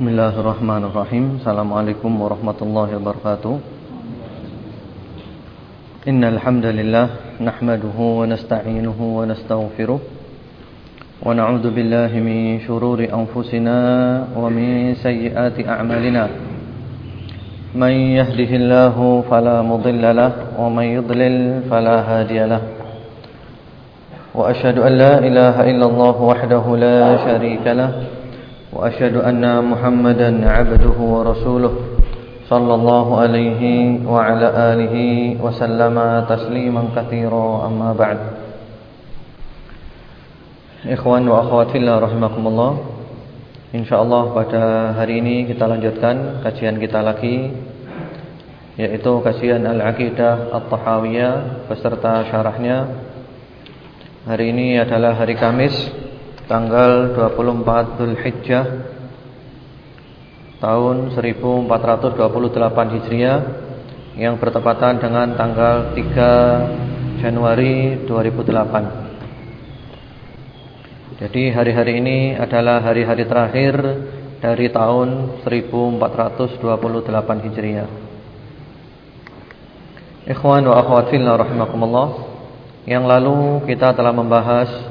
Bismillahirrahmanirrahim. Assalamualaikum warahmatullahi wabarakatuh. Innal alhamdulillah. nahmaduhu wa nasta'inuhu wa nastaghfiruh wa na'udzu billahi min shururi anfusina wa min sayyiati a'malina. Man yahdihillahu fala mudilla wa man yudlil fala hadiyalah Wa ashadu an la ilaha illallah wahdahu la sharika lah. وأشهد أن محمدا عبده ورسوله صلى الله عليه وعلى آله وسلم تسليما كثيرا أما بعد Ikhwan wa akhwat fillah rahimakumullah Insyaallah pada hari ini kita lanjutkan kajian kita lagi Yaitu kajian Al-Aqidah At-Tahawiyah Beserta syarahnya Hari ini adalah hari Kamis tanggal 24 Zulhijjah tahun 1428 Hijriah yang bertepatan dengan tanggal 3 Januari 2008. Jadi hari-hari ini adalah hari-hari terakhir dari tahun 1428 Hijriah. Ikhwan wa akhwat fillah rahimakumullah. Yang lalu kita telah membahas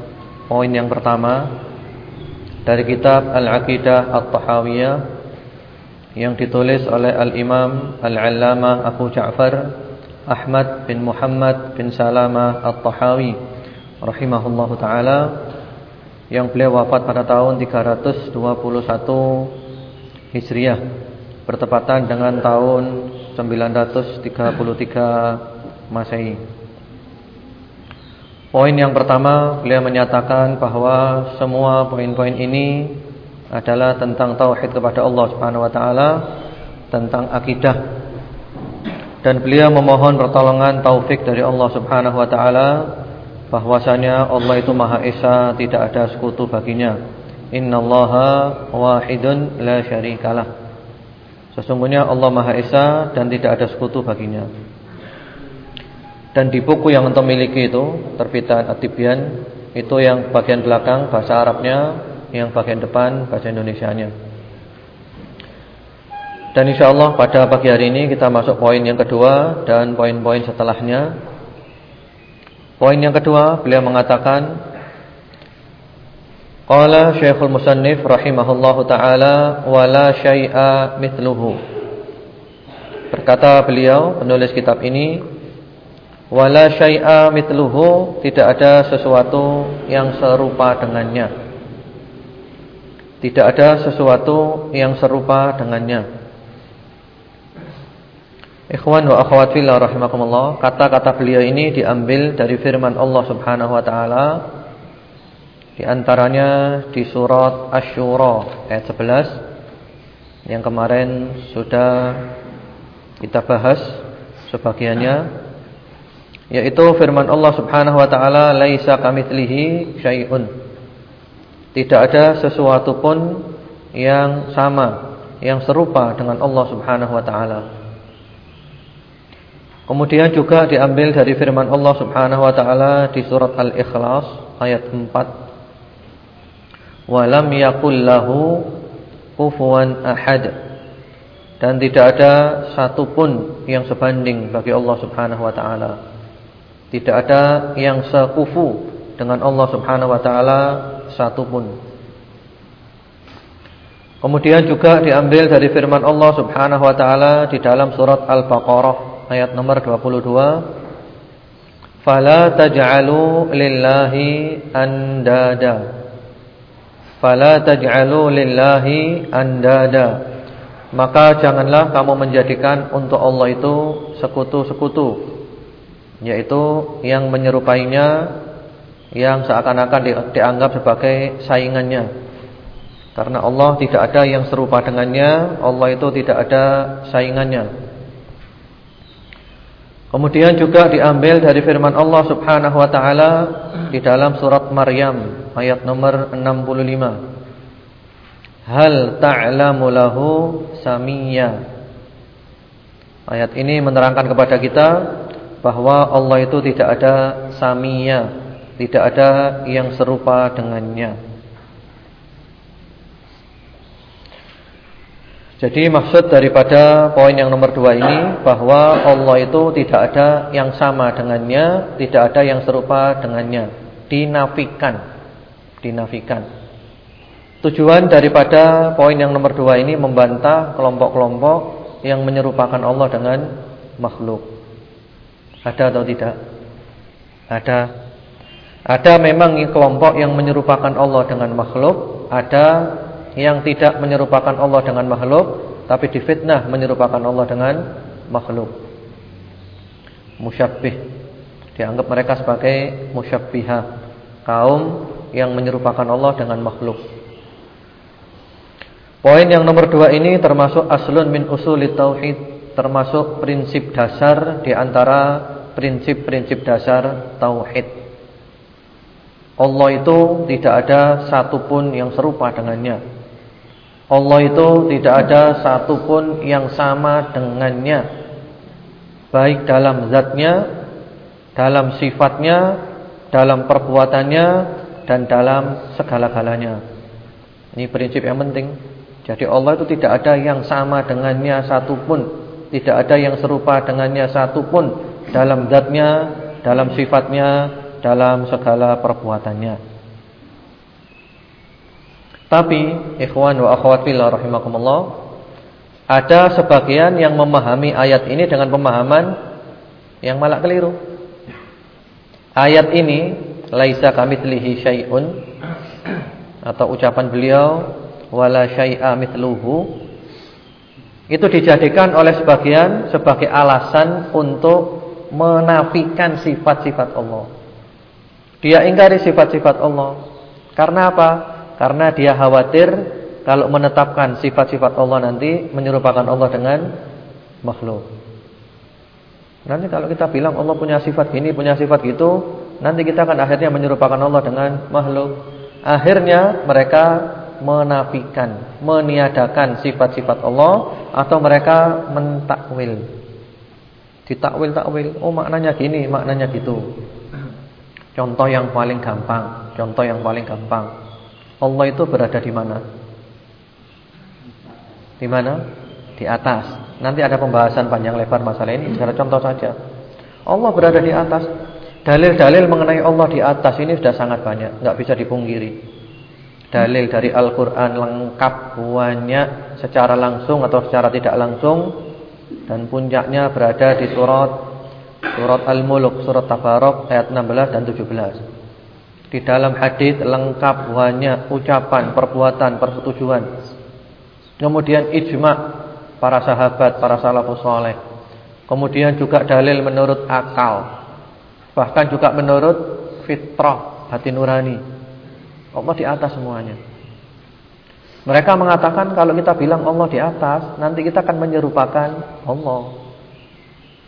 Poin yang pertama dari kitab Al-Aqidah At-Tahawiyah yang ditulis oleh Al-Imam Al-Allamah Abu Ja'far Ahmad bin Muhammad bin Salama At-Tahawi rahimahullahu taala yang beliau wafat pada tahun 321 Hijriah bertepatan dengan tahun 933 Masehi. Poin yang pertama beliau menyatakan bahwa semua poin-poin ini adalah tentang tauhid kepada Allah Subhanahu wa taala, tentang akidah. Dan beliau memohon pertolongan taufik dari Allah Subhanahu wa taala bahwasanya Allah itu Maha Esa, tidak ada sekutu baginya. Innallaha wahidun la syarikalah. Sesungguhnya Allah Maha Esa dan tidak ada sekutu baginya. Dan di buku yang antum miliki itu terbitan Atibian itu yang bagian belakang bahasa Arabnya, yang bagian depan bahasa Indonesianya. Dan insya Allah pada pagi hari ini kita masuk poin yang kedua dan poin-poin setelahnya. Poin yang kedua beliau mengatakan Qala Syekhul Musannif rahimahullahu taala wala syai'a mithluhu. Berkata beliau penulis kitab ini Wala syai'a mitluhu tidak ada sesuatu yang serupa dengannya. Tidak ada sesuatu yang serupa dengannya. Ikhwan wa akhwat fillah rahimakumullah, kata-kata beliau ini diambil dari firman Allah Subhanahu wa taala di antaranya di surat Asy-Syura ayat 11 yang kemarin sudah kita bahas sebagiannya yaitu firman Allah Subhanahu wa taala laisa kamitslihi syai'un. Tidak ada sesuatu pun yang sama, yang serupa dengan Allah Subhanahu wa taala. Kemudian juga diambil dari firman Allah Subhanahu wa taala di surat Al-Ikhlas ayat 4. Walam yakul lahu kufuwan ahad. Dan tidak ada satupun yang sebanding bagi Allah Subhanahu wa taala. Tidak ada yang sekufu dengan Allah Subhanahu wa taala satupun. Kemudian juga diambil dari firman Allah Subhanahu wa taala di dalam surat Al-Baqarah ayat nomor 22. Fala taj'alu lillahi andada. Fala taj'alu lillahi andada. Maka janganlah kamu menjadikan untuk Allah itu sekutu-sekutu yaitu yang menyerupainya yang seakan-akan di, dianggap sebagai saingannya. Karena Allah tidak ada yang serupa dengannya, Allah itu tidak ada saingannya. Kemudian juga diambil dari firman Allah Subhanahu wa taala di dalam surat Maryam ayat nomor 65. Hal ta'lamu lahu samiyya. Ayat ini menerangkan kepada kita bahwa Allah itu tidak ada samia, tidak ada yang serupa dengannya. Jadi maksud daripada poin yang nomor dua ini bahwa Allah itu tidak ada yang sama dengannya, tidak ada yang serupa dengannya, dinafikan, dinafikan. Tujuan daripada poin yang nomor dua ini membantah kelompok-kelompok yang menyerupakan Allah dengan makhluk. Ada atau tidak? Ada. Ada memang kelompok yang menyerupakan Allah dengan makhluk, ada yang tidak menyerupakan Allah dengan makhluk tapi difitnah menyerupakan Allah dengan makhluk. Musyabbih dianggap mereka sebagai musyabbihah, kaum yang menyerupakan Allah dengan makhluk. Poin yang nomor dua ini termasuk aslun min usulit tauhid, termasuk prinsip dasar di antara prinsip-prinsip dasar tauhid. Allah itu tidak ada satupun yang serupa dengannya. Allah itu tidak ada satupun yang sama dengannya Baik dalam zatnya Dalam sifatnya Dalam perbuatannya Dan dalam segala-galanya Ini prinsip yang penting Jadi Allah itu tidak ada yang sama dengannya satupun Tidak ada yang serupa dengannya satupun Dalam zatnya Dalam sifatnya Dalam segala perbuatannya tapi ikhwan wa akhwat fillah rahimakumullah, ada sebagian yang memahami ayat ini dengan pemahaman yang malah keliru. Ayat ini laisa kamitslihi syai'un atau ucapan beliau wala syai'a mithluhu itu dijadikan oleh sebagian sebagai alasan untuk menafikan sifat-sifat Allah. Dia ingkari sifat-sifat Allah. Karena apa? Karena dia khawatir kalau menetapkan sifat-sifat Allah nanti menyerupakan Allah dengan makhluk. Nanti kalau kita bilang Allah punya sifat gini, punya sifat gitu, nanti kita akan akhirnya menyerupakan Allah dengan makhluk. Akhirnya mereka menafikan, meniadakan sifat-sifat Allah atau mereka mentakwil. Ditakwil-takwil, oh maknanya gini, maknanya gitu. Contoh yang paling gampang, contoh yang paling gampang. Allah itu berada di mana? Di mana? Di atas. Nanti ada pembahasan panjang lebar masalah ini. Secara contoh saja. Allah berada di atas. Dalil-dalil mengenai Allah di atas ini sudah sangat banyak, nggak bisa dipungkiri. Dalil dari Al-Qur'an lengkap banyak secara langsung atau secara tidak langsung dan puncaknya berada di surat surat Al-Mulk, surat Tabarok ayat 16 dan 17. Di dalam hadis lengkap banyak ucapan, perbuatan, persetujuan. Kemudian ijma para sahabat, para salafus saleh. Kemudian juga dalil menurut akal. Bahkan juga menurut fitrah, hati nurani. Allah di atas semuanya. Mereka mengatakan kalau kita bilang Allah di atas, nanti kita akan menyerupakan Allah.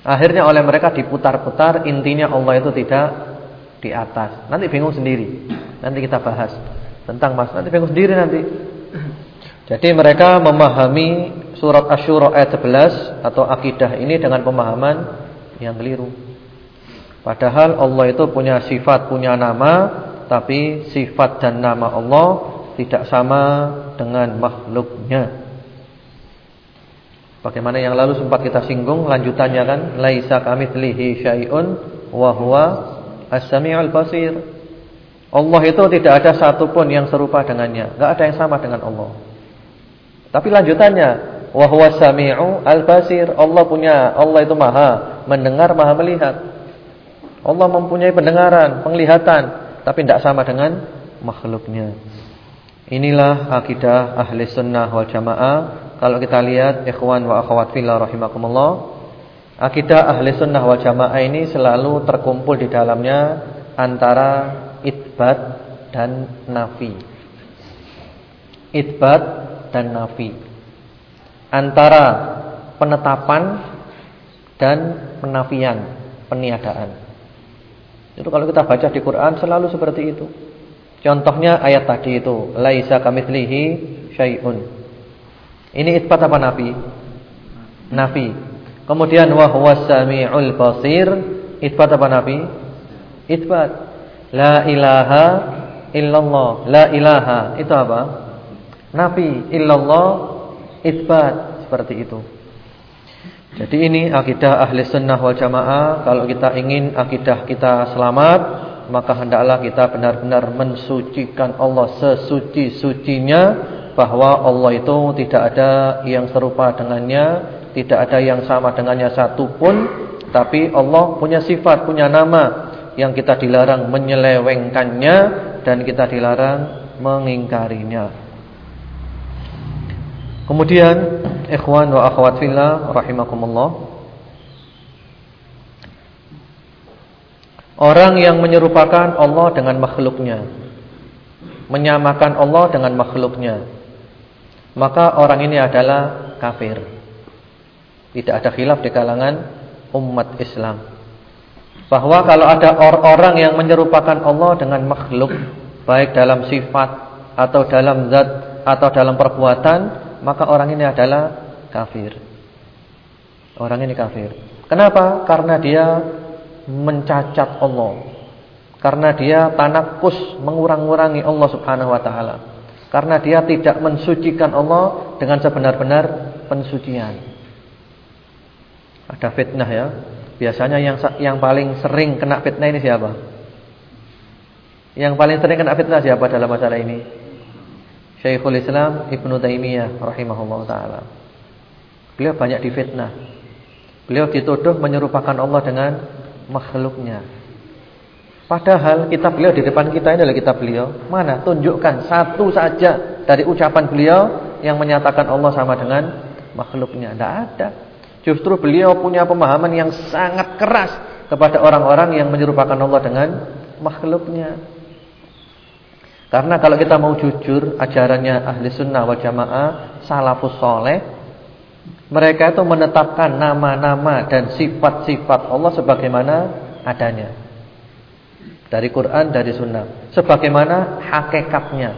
Akhirnya oleh mereka diputar-putar, intinya Allah itu tidak di atas. Nanti bingung sendiri. Nanti kita bahas tentang mas. Nanti bingung sendiri nanti. Jadi mereka memahami surat Asyura ayat 11 atau akidah ini dengan pemahaman yang keliru. Padahal Allah itu punya sifat, punya nama, tapi sifat dan nama Allah tidak sama dengan makhluknya. Bagaimana yang lalu sempat kita singgung lanjutannya kan laisa kamitslihi syai'un wa huwa As-Sami'ul Basir. Allah itu tidak ada satupun yang serupa dengannya, enggak ada yang sama dengan Allah. Tapi lanjutannya, wa huwa sami'u al-basir. Allah punya, Allah itu Maha mendengar, Maha melihat. Allah mempunyai pendengaran, penglihatan, tapi tidak sama dengan makhluknya. Inilah akidah ahli sunnah wal jamaah. Kalau kita lihat ikhwan wa akhwat fillah rahimakumullah Akidah ahli sunnah wal jamaah ini selalu terkumpul di dalamnya antara itbat dan nafi. Itbat dan nafi. Antara penetapan dan penafian, peniadaan. Itu kalau kita baca di Quran selalu seperti itu. Contohnya ayat tadi itu, laisa kamitslihi syai'un. Ini itbat apa nafi? Nafi. Kemudian wa huwas samiul basir. Isbat apa Nabi? Isbat. La ilaha illallah. La ilaha itu apa? Nabi illallah isbat seperti itu. Jadi ini akidah ahli sunnah wal jamaah. Kalau kita ingin akidah kita selamat Maka hendaklah kita benar-benar mensucikan Allah sesuci-sucinya Bahwa Allah itu tidak ada yang serupa dengannya Tidak ada yang sama dengannya satu pun Tapi Allah punya sifat, punya nama Yang kita dilarang menyelewengkannya Dan kita dilarang mengingkarinya Kemudian ikhwan wa akhwat fillah rahimakumullah. Orang yang menyerupakan Allah dengan makhluknya Menyamakan Allah dengan makhluknya Maka orang ini adalah kafir. Tidak ada khilaf di kalangan umat Islam. Bahwa kalau ada orang yang menyerupakan Allah dengan makhluk Baik dalam sifat Atau dalam zat Atau dalam perbuatan maka orang ini adalah kafir. Orang ini kafir. Kenapa? Karena dia mencacat Allah. Karena dia tanakus mengurang-urangi Allah Subhanahu wa taala. Karena dia tidak mensucikan Allah dengan sebenar-benar pensucian. Ada fitnah ya. Biasanya yang yang paling sering kena fitnah ini siapa? Yang paling sering kena fitnah siapa dalam masalah ini? Syekhul Islam Ibnu Taimiyah rahimahullah taala. Beliau banyak difitnah. Beliau dituduh menyerupakan Allah dengan makhluknya. Padahal kitab beliau di depan kita ini adalah kitab beliau. Mana? Tunjukkan satu saja dari ucapan beliau yang menyatakan Allah sama dengan makhluknya. Tidak ada. Justru beliau punya pemahaman yang sangat keras kepada orang-orang yang menyerupakan Allah dengan makhluknya. Karena kalau kita mau jujur ajarannya ahli sunnah wal jamaah salafus soleh mereka itu menetapkan nama-nama dan sifat-sifat Allah sebagaimana adanya. Dari Quran dari sunnah. Sebagaimana hakikatnya.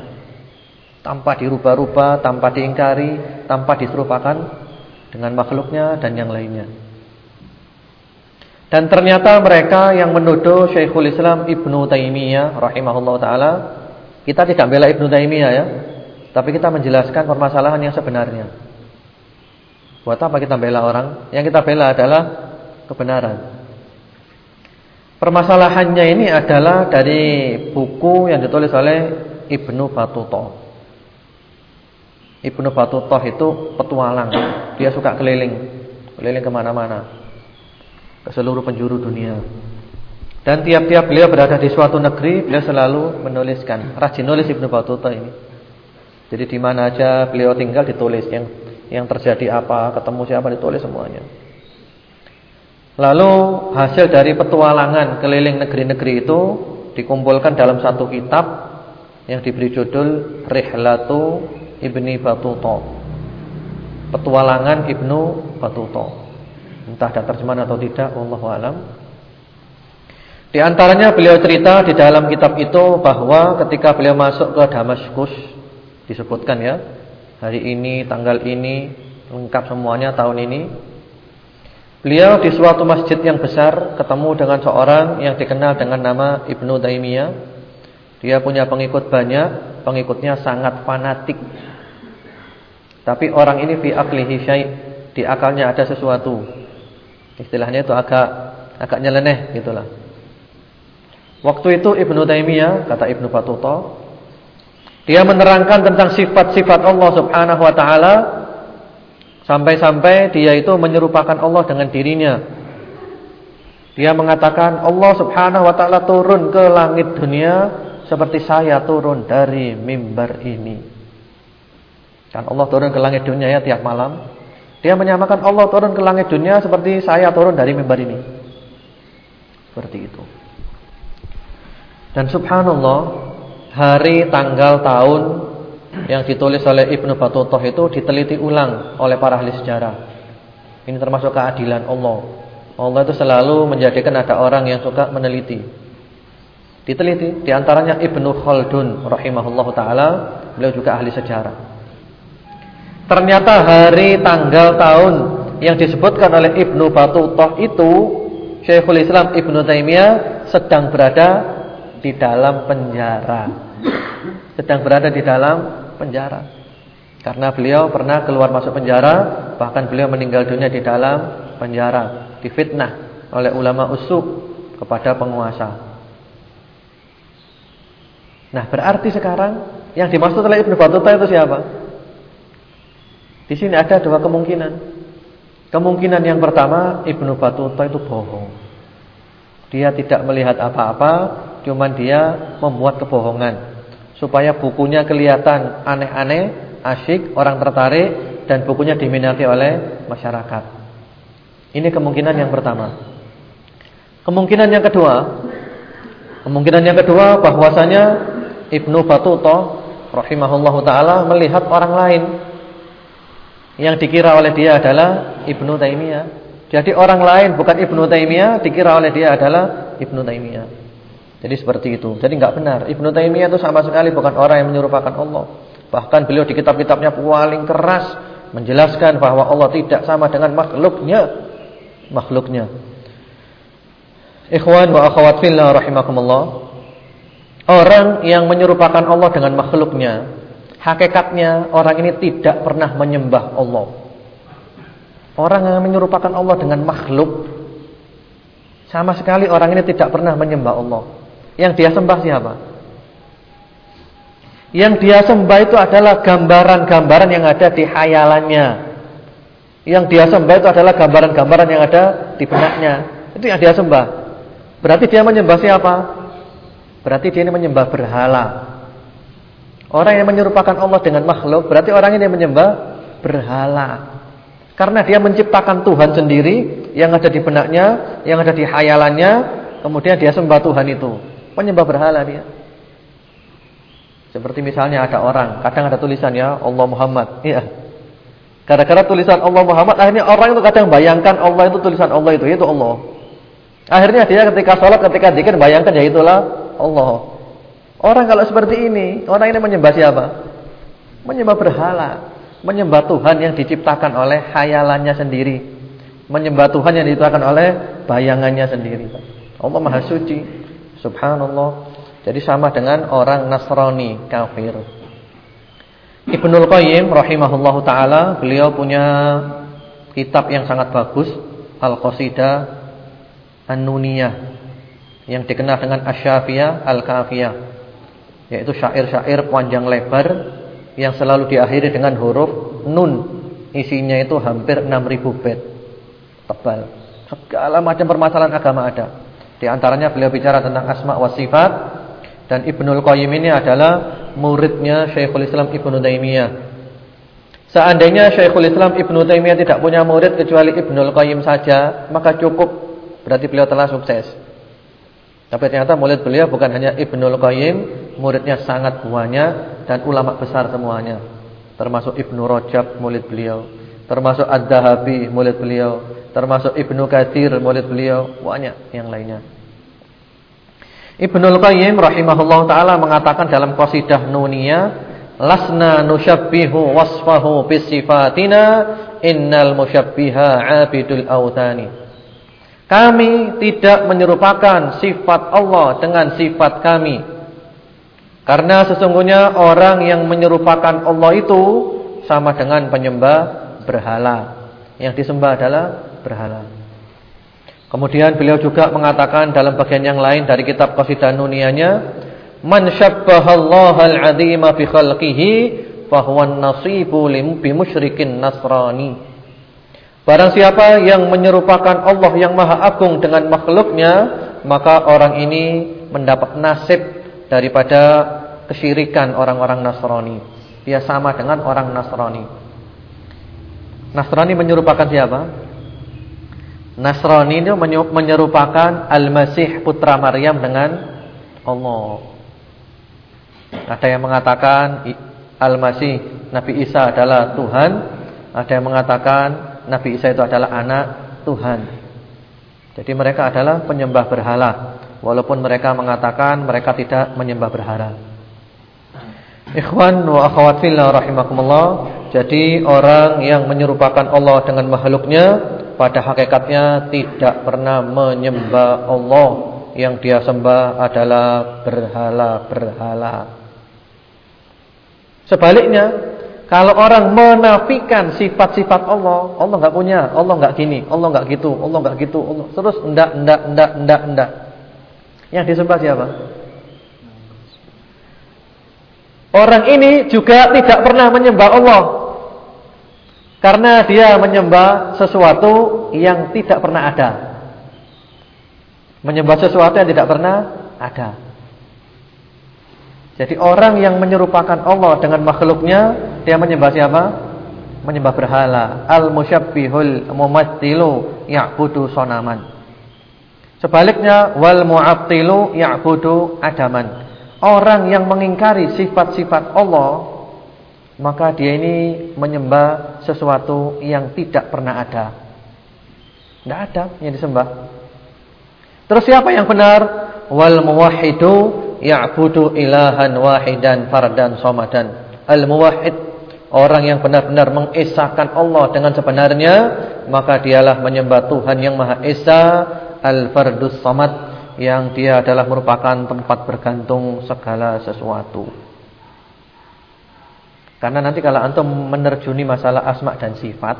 Tanpa dirubah-rubah tanpa diingkari tanpa diserupakan dengan makhluknya dan yang lainnya. Dan ternyata mereka yang menuduh Syekhul Islam Ibnu Taimiyah rahimahullah taala kita tidak bela Ibnu Taimiyah ya, tapi kita menjelaskan permasalahan yang sebenarnya. Buat apa kita bela orang? Yang kita bela adalah kebenaran. Permasalahannya ini adalah dari buku yang ditulis oleh Ibnu Battuta. Ibnu Battuta itu petualang. Dia suka keliling, keliling ke mana-mana, ke seluruh penjuru dunia. Dan tiap-tiap beliau berada di suatu negeri, beliau selalu menuliskan. Rajin nulis Ibnu Battuta ini. Jadi di mana aja beliau tinggal ditulis yang yang terjadi apa, ketemu siapa ditulis semuanya. Lalu hasil dari petualangan keliling negeri-negeri itu dikumpulkan dalam satu kitab yang diberi judul Rihlatu Ibni Battuta. Petualangan Ibnu Battuta. Entah ada terjemahan atau tidak, wallahu alam. Di antaranya beliau cerita di dalam kitab itu bahwa ketika beliau masuk ke Damaskus disebutkan ya, hari ini, tanggal ini, lengkap semuanya tahun ini. Beliau di suatu masjid yang besar ketemu dengan seorang yang dikenal dengan nama Ibnu Taimiyah. Dia punya pengikut banyak, pengikutnya sangat fanatik. Tapi orang ini fi aklihi syai', di akalnya ada sesuatu. Istilahnya itu agak agak nyeleneh gitulah. Waktu itu Ibnu Taimiyah kata Ibnu Battuta dia menerangkan tentang sifat-sifat Allah Subhanahu wa taala sampai-sampai dia itu menyerupakan Allah dengan dirinya. Dia mengatakan Allah Subhanahu wa taala turun ke langit dunia seperti saya turun dari mimbar ini. Kan Allah turun ke langit dunia ya tiap malam. Dia menyamakan Allah turun ke langit dunia seperti saya turun dari mimbar ini. Seperti itu. Dan subhanallah Hari tanggal tahun Yang ditulis oleh Ibnu Battuta itu Diteliti ulang oleh para ahli sejarah. Ini termasuk keadilan Allah. Allah itu selalu menjadikan ada orang yang suka meneliti. Diteliti Di antaranya Ibnu Khaldun Rahimahullah ta'ala Beliau juga ahli sejarah. Ternyata hari tanggal tahun Yang disebutkan oleh Ibnu Battuta itu Syekhul Islam Ibnu Taimiyah sedang berada di dalam penjara. Sedang berada di dalam penjara. Karena beliau pernah keluar masuk penjara, bahkan beliau meninggal dunia di dalam penjara, difitnah oleh ulama usuk kepada penguasa. Nah, berarti sekarang yang dimaksud oleh Ibnu Battuta itu siapa? Di sini ada dua kemungkinan. Kemungkinan yang pertama, Ibnu Battuta itu bohong. Dia tidak melihat apa-apa, cuman dia membuat kebohongan supaya bukunya kelihatan aneh-aneh asyik, orang tertarik dan bukunya diminati oleh masyarakat. Ini kemungkinan yang pertama. Kemungkinan yang kedua, kemungkinan yang kedua bahwasanya Ibnu Battuta rahimahullahu taala melihat orang lain yang dikira oleh dia adalah Ibnu Taimiyah. Jadi orang lain bukan Ibnu Taimiyah dikira oleh dia adalah Ibnu Taimiyah. Jadi seperti itu. Jadi enggak benar. Ibnu Taimiyah itu sama sekali bukan orang yang menyerupakan Allah. Bahkan beliau di kitab-kitabnya paling keras menjelaskan bahwa Allah tidak sama dengan makhluknya. Makhluknya. Ikhwan wa akhwat fillah rahimakumullah. Orang yang menyerupakan Allah dengan makhluknya, hakikatnya orang ini tidak pernah menyembah Allah. Orang yang menyerupakan Allah dengan makhluk sama sekali orang ini tidak pernah menyembah Allah. Yang dia sembah siapa? Yang dia sembah itu adalah gambaran-gambaran yang ada di hayalannya. Yang dia sembah itu adalah gambaran-gambaran yang ada di benaknya. Itu yang dia sembah. Berarti dia menyembah siapa? Berarti dia ini menyembah berhala. Orang yang menyerupakan Allah dengan makhluk, berarti orang ini menyembah berhala. Karena dia menciptakan Tuhan sendiri yang ada di benaknya, yang ada di hayalannya, kemudian dia sembah Tuhan itu. Menyembah berhala dia. Seperti misalnya ada orang, kadang ada tulisan ya Allah Muhammad. Iya. Gara-gara tulisan Allah Muhammad, akhirnya orang itu kadang bayangkan Allah itu tulisan Allah itu, itu Allah. Akhirnya dia ketika sholat, ketika zikir bayangkan ya itulah Allah. Orang kalau seperti ini, orang ini menyembah siapa? Menyembah berhala, menyembah Tuhan yang diciptakan oleh hayalannya sendiri, menyembah Tuhan yang diciptakan oleh bayangannya sendiri. Allah Maha Suci, Subhanallah. Jadi sama dengan orang Nasrani kafir. Ibnul Qayyim rahimahullahu taala, beliau punya kitab yang sangat bagus, Al-Qasidah An-Nuniyah yang dikenal dengan Asy-Syafiyah Al-Kafiyah, yaitu syair-syair panjang lebar yang selalu diakhiri dengan huruf nun. Isinya itu hampir 6000 bait. Tebal. Segala macam permasalahan agama ada. Di antaranya beliau bicara tentang asma wa sifat, dan Ibnul Qayyim ini adalah muridnya Syekhul Islam Ibnu Taimiyah. Seandainya Syekhul Islam Ibnu Taimiyah tidak punya murid kecuali Ibnul Qayyim saja, maka cukup berarti beliau telah sukses. Tapi ternyata murid beliau bukan hanya Ibnul Qayyim, muridnya sangat banyak dan ulama besar semuanya. Termasuk Ibnu Rajab murid beliau, termasuk Ad-Dahabi murid beliau, termasuk Ibnu Katsir murid beliau, banyak yang lainnya. Ibnul Qayyim rahimahullah taala mengatakan dalam qasidah nuniyah, "Lasna nusyabbihu wasfahu bisifatina, innal musyabbiha 'abidul autani." Kami tidak menyerupakan sifat Allah dengan sifat kami. Karena sesungguhnya orang yang menyerupakan Allah itu sama dengan penyembah berhala. Yang disembah adalah berhala. Kemudian beliau juga mengatakan dalam bagian yang lain dari kitab Qasidah Nuniyanya, "Man syabbahallaha al-'azima fi khalqihi fa huwa an-nasibu bi nasrani." Barang siapa yang menyerupakan Allah yang Maha Agung dengan makhluknya, maka orang ini mendapat nasib daripada kesyirikan orang-orang Nasrani. Dia sama dengan orang Nasrani. Nasrani menyerupakan siapa? Nasrani itu menyerupakan Al-Masih putra Maryam dengan Allah. Ada yang mengatakan Al-Masih Nabi Isa adalah Tuhan, ada yang mengatakan Nabi Isa itu adalah anak Tuhan. Jadi mereka adalah penyembah berhala, walaupun mereka mengatakan mereka tidak menyembah berhala. Ikhwan wa akhwat fillah. Jadi orang yang menyerupakan Allah dengan makhluknya pada hakikatnya tidak pernah menyembah Allah yang dia sembah adalah berhala-berhala. Sebaliknya, Kalau orang menafikan sifat-sifat Allah, Allah nggak punya, Allah nggak gini, Allah nggak gitu, Allah nggak gitu, Allah terus enggak, enggak, enggak, enggak, enggak. Yang disembah siapa? Orang ini juga tidak pernah menyembah Allah. Karena dia menyembah sesuatu yang tidak pernah ada. Menyembah sesuatu yang tidak pernah ada. Jadi orang yang menyerupakan Allah dengan makhluknya, dia menyembah siapa? Menyembah berhala. Al-musyabbihul mumattilu ya'budu sonaman. Sebaliknya wal mu'attilu ya'budu adaman. Orang yang mengingkari sifat-sifat Allah, maka dia ini menyembah sesuatu yang tidak pernah ada. Tidak ada yang disembah. Terus siapa yang benar? Wal muwahhidu ya'budu ilahan wahidan fardan somadan. Al-muwahhid orang yang benar-benar mengesahkan Allah dengan sebenarnya, maka dialah menyembah Tuhan yang Maha Esa, Al-Fardus Samad yang dia adalah merupakan tempat bergantung segala sesuatu. Karena nanti kalau antum menerjuni masalah asma dan sifat,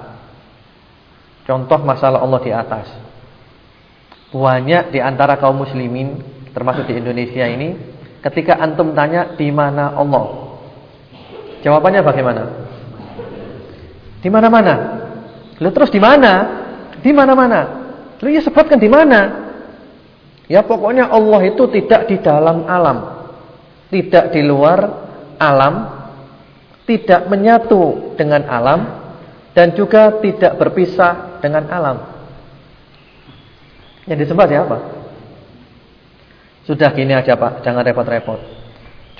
contoh masalah Allah di atas. Banyak di antara kaum muslimin termasuk di Indonesia ini ketika antum tanya di mana Allah? Jawabannya bagaimana? Di mana-mana. Lu terus di mana? Di mana-mana. Lu ya sebutkan di mana? Ya pokoknya Allah itu tidak di dalam alam. Tidak di luar alam tidak menyatu dengan alam dan juga tidak berpisah dengan alam yang disebut siapa sudah gini aja Pak, jangan repot-repot.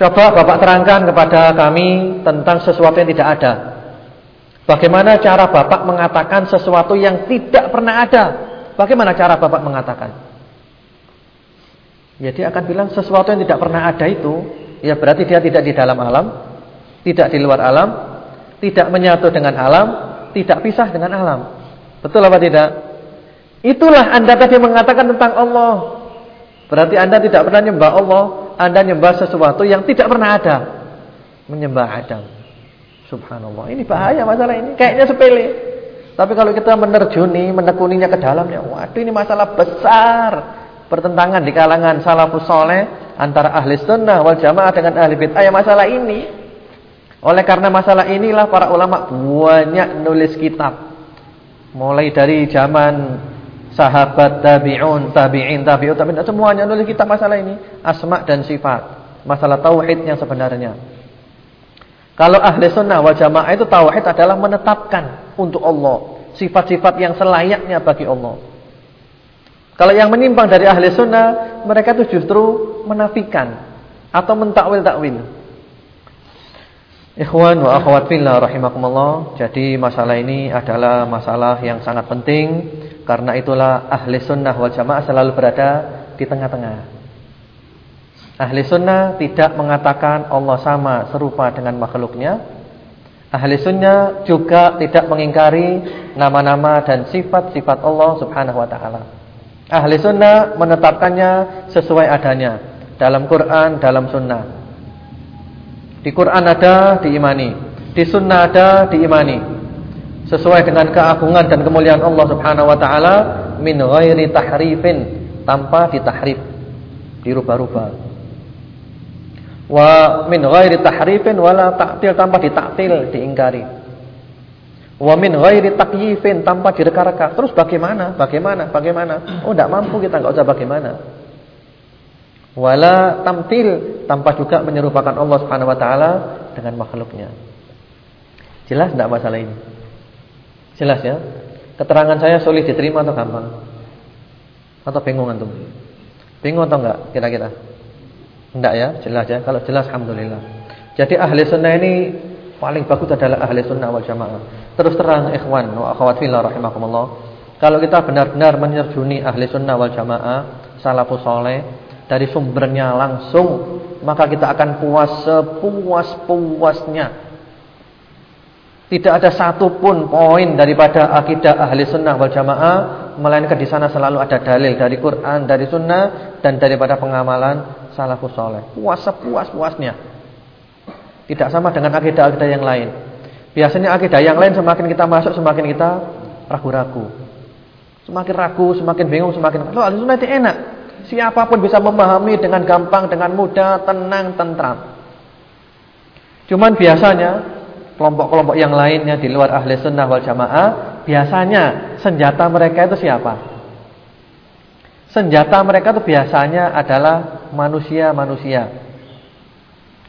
Coba Bapak terangkan kepada kami tentang sesuatu yang tidak ada. Bagaimana cara Bapak mengatakan sesuatu yang tidak pernah ada? Bagaimana cara Bapak mengatakan? Ya akan bilang sesuatu yang tidak pernah ada itu, ya berarti dia tidak di dalam alam, tidak di luar alam, tidak menyatu dengan alam, tidak pisah dengan alam. Betul apa tidak? Itulah Anda tadi mengatakan tentang Allah. Berarti Anda tidak pernah nyembah Allah, Anda nyembah sesuatu yang tidak pernah ada. Menyembah Adam. Subhanallah. Ini bahaya masalah ini. Kayaknya sepele. Tapi kalau kita menerjuni, menekuninya ke dalamnya, waduh ini masalah besar. Pertentangan di kalangan salafus soleh antara ahli sunnah wal jamaah dengan ahli bid'ah ya masalah ini. Oleh karena masalah inilah para ulama banyak nulis kitab. Mulai dari zaman sahabat tabi'un, tabi'in, tabi'ut, tabi'in semuanya nulis kita masalah ini, asma dan sifat, masalah tauhid yang sebenarnya. Kalau ahli sunnah wal jamaah itu tauhid adalah menetapkan untuk Allah sifat-sifat yang selayaknya bagi Allah. Kalau yang menyimpang dari ahli sunnah, mereka itu justru menafikan atau mentakwil-takwil. Ikhwan wa akhwat fillah rahimakumullah. Jadi masalah ini adalah masalah yang sangat penting karena itulah ahli sunnah wal jamaah selalu berada di tengah-tengah. Ahli sunnah tidak mengatakan Allah sama serupa dengan makhluknya. Ahli sunnah juga tidak mengingkari nama-nama dan sifat-sifat Allah subhanahu wa ta'ala. Ahli sunnah menetapkannya sesuai adanya. Dalam Quran, dalam sunnah. Di Quran ada, diimani. Di sunnah ada, diimani. Sesuai dengan keagungan dan kemuliaan Allah Subhanahu wa taala min ghairi tahrifin tanpa ditahrif dirubah-rubah. Wa min ghairi tahrifin wala ta'til tanpa ditaktil diingkari. Wa min ghairi takyifin tanpa direka-reka. Terus bagaimana? Bagaimana? Bagaimana? Oh tidak mampu kita enggak usah bagaimana. Wala tamtil tanpa juga menyerupakan Allah Subhanahu wa taala dengan makhluknya jelas tidak masalah ini Jelas ya? Keterangan saya sulit diterima atau gampang? Atau bingung antum? Bingung atau enggak kira-kira? Enggak ya? Jelas ya? Kalau jelas alhamdulillah. Jadi ahli sunnah ini paling bagus adalah ahli sunnah wal jamaah. Terus terang ikhwan wa akhwat fillah rahimakumullah. Kalau kita benar-benar menyerjuni ahli sunnah wal jamaah, salafus saleh dari sumbernya langsung, maka kita akan puas sepuas-puasnya tidak ada satupun poin daripada akidah ahli sunnah wal jamaah Melainkan di sana selalu ada dalil dari Quran, dari sunnah Dan daripada pengamalan salafus soleh Puas sepuas-puasnya Tidak sama dengan akidah-akidah yang lain Biasanya akidah yang lain semakin kita masuk semakin kita ragu-ragu. Semakin ragu, semakin bingung, semakin Loh, ahli sunnah itu enak. Siapa pun bisa memahami dengan gampang, dengan mudah, tenang, tentram. Cuman biasanya kelompok-kelompok yang lainnya di luar ahli sunnah wal jamaah, biasanya senjata mereka itu siapa? Senjata mereka itu biasanya adalah manusia-manusia.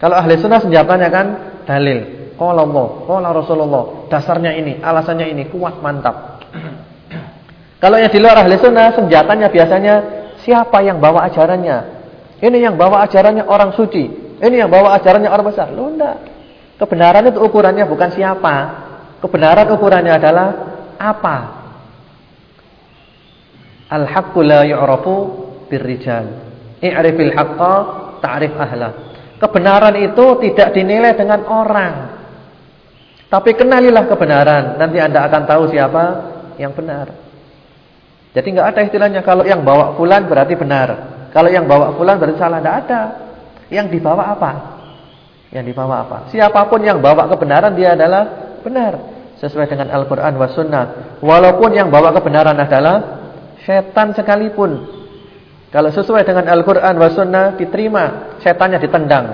Kalau ahli sunnah senjatanya kan dalil. Qala Allah, qala Rasulullah. Dasarnya ini, alasannya ini kuat, mantap. Kalau yang di luar ahli sunnah senjatanya biasanya siapa yang bawa ajarannya? Ini yang bawa ajarannya orang suci. Ini yang bawa ajarannya orang besar. Loh enggak. Kebenaran itu ukurannya bukan siapa. Kebenaran ukurannya adalah apa? Al-haqqu la yu'rafu birrijal. I'rifil haqqa ta'rif ahla. Kebenaran itu tidak dinilai dengan orang. Tapi kenalilah kebenaran, nanti Anda akan tahu siapa yang benar. Jadi nggak ada istilahnya kalau yang bawa fulan berarti benar. Kalau yang bawa fulan berarti salah, enggak ada. Yang dibawa apa? Yang dibawa apa? Siapa pun yang bawa kebenaran dia adalah benar sesuai dengan Al-Qur'an was sunnah. Walaupun yang bawa kebenaran adalah setan sekalipun. Kalau sesuai dengan Al-Qur'an was sunnah diterima, setannya ditendang,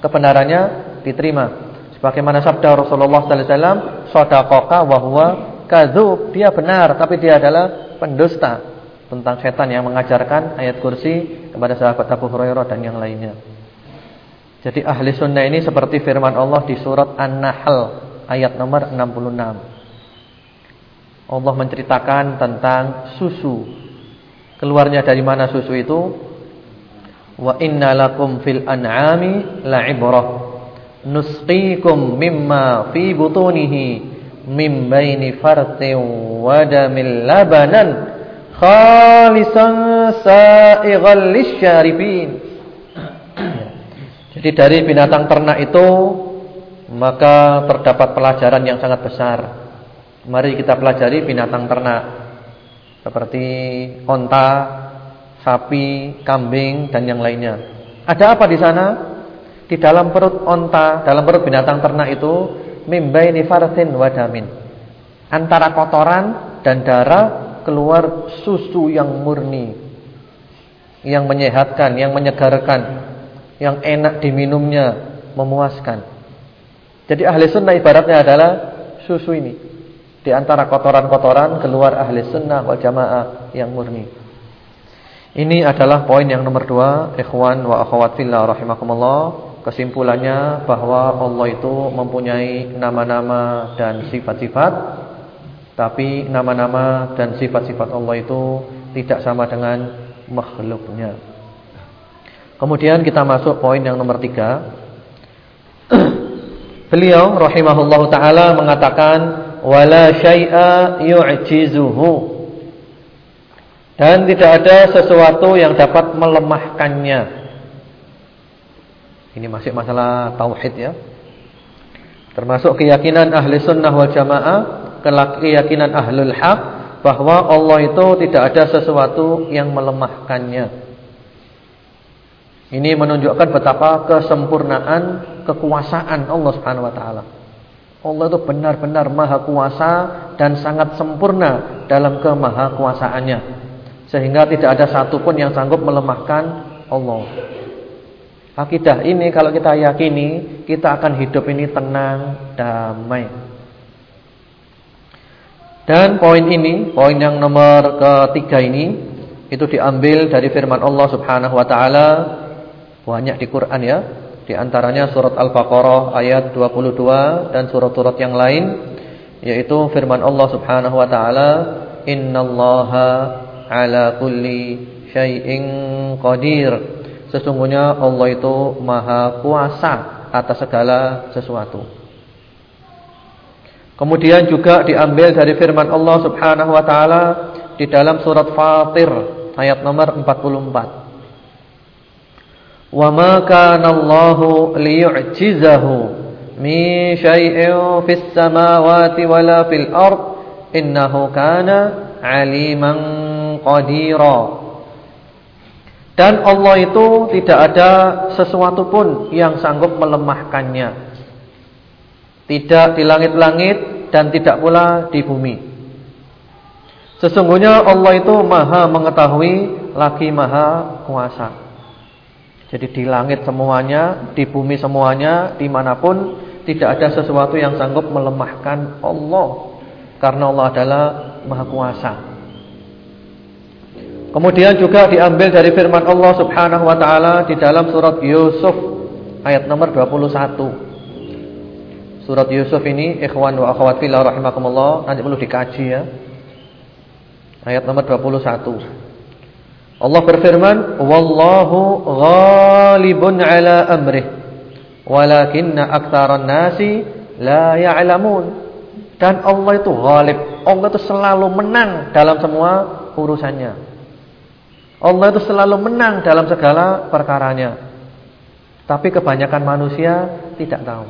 kebenarannya diterima. Sebagaimana sabda Rasulullah sallallahu alaihi wasallam, "Shadaqaka wa huwa kadzub." Dia benar tapi dia adalah pendusta tentang setan yang mengajarkan ayat kursi kepada sahabat Abu Hurairah dan yang lainnya. Jadi ahli sunnah ini seperti firman Allah di surat An-Nahl ayat nomor 66. Allah menceritakan tentang susu. Keluarnya dari mana susu itu? Wa inna lakum fil an'ami la'ibrah nusqikum mimma fi butunihi min baini fartin wa labanan khalisan sa'ighal lisyaribin Jadi dari binatang ternak itu maka terdapat pelajaran yang sangat besar. Mari kita pelajari binatang ternak seperti onta, sapi, kambing dan yang lainnya. Ada apa di sana? Di dalam perut onta, dalam perut binatang ternak itu mimbaini farsin wadamin. Antara kotoran dan darah keluar susu yang murni. Yang menyehatkan, yang menyegarkan, yang enak diminumnya, memuaskan. Jadi ahli sunnah ibaratnya adalah susu ini. Di antara kotoran-kotoran keluar ahli sunnah wal jamaah yang murni. Ini adalah poin yang nomor dua, ikhwan wa fillah rahimakumullah. Kesimpulannya bahwa Allah itu mempunyai nama-nama dan sifat-sifat Tapi nama-nama dan sifat-sifat Allah itu tidak sama dengan makhluknya. Kemudian kita masuk poin yang nomor tiga. Beliau rahimahullah ta'ala mengatakan Wala syai'a yu'jizuhu. Dan tidak ada sesuatu yang dapat melemahkannya ini masih masalah tauhid ya. Termasuk keyakinan ahli sunnah wal jamaah, keyakinan ahlul haq bahwa Allah itu tidak ada sesuatu yang melemahkannya. Ini menunjukkan betapa kesempurnaan kekuasaan Allah Subhanahu wa taala. Allah itu benar-benar maha kuasa dan sangat sempurna dalam kemahakuasaannya. Sehingga tidak ada satupun yang sanggup melemahkan Allah. Akidah ini kalau kita yakini, kita akan hidup ini tenang, damai. Dan poin ini, poin yang nomor ketiga ini, itu diambil dari firman Allah Subhanahu wa taala banyak di Quran ya. Di antaranya surat Al-Baqarah ayat 22 dan surat-surat yang lain yaitu firman Allah Subhanahu wa taala, "Innallaha ala kulli syai'in qadir." Sesungguhnya Allah itu maha kuasa atas segala sesuatu. Kemudian juga diambil dari firman Allah subhanahu wa ta'ala Di dalam surat Fatir ayat nomor 44 Wa ma kana Allahu liyu'jizahu min syai'in fis samawati wala fil ard innahu kana aliman qadira dan Allah itu tidak ada sesuatu pun yang sanggup melemahkannya. Tidak di langit-langit dan tidak pula di bumi. Sesungguhnya Allah itu maha mengetahui lagi maha kuasa. Jadi di langit semuanya, di bumi semuanya, di mana pun tidak ada sesuatu yang sanggup melemahkan Allah. Karena Allah adalah maha kuasa. Kemudian juga diambil dari firman Allah Subhanahu wa taala di dalam surat Yusuf ayat nomor 21. Surat Yusuf ini ikhwan wa akhwat fillah rahimakumullah nanti perlu dikaji ya. Ayat nomor 21. Allah berfirman, "Wallahu ghalibun ala amrih, walakinna aktsaran nasi la ya'lamun." Dan Allah itu ghalib. Allah itu selalu menang dalam semua urusannya. Allah itu selalu menang dalam segala perkaranya. Tapi kebanyakan manusia tidak tahu.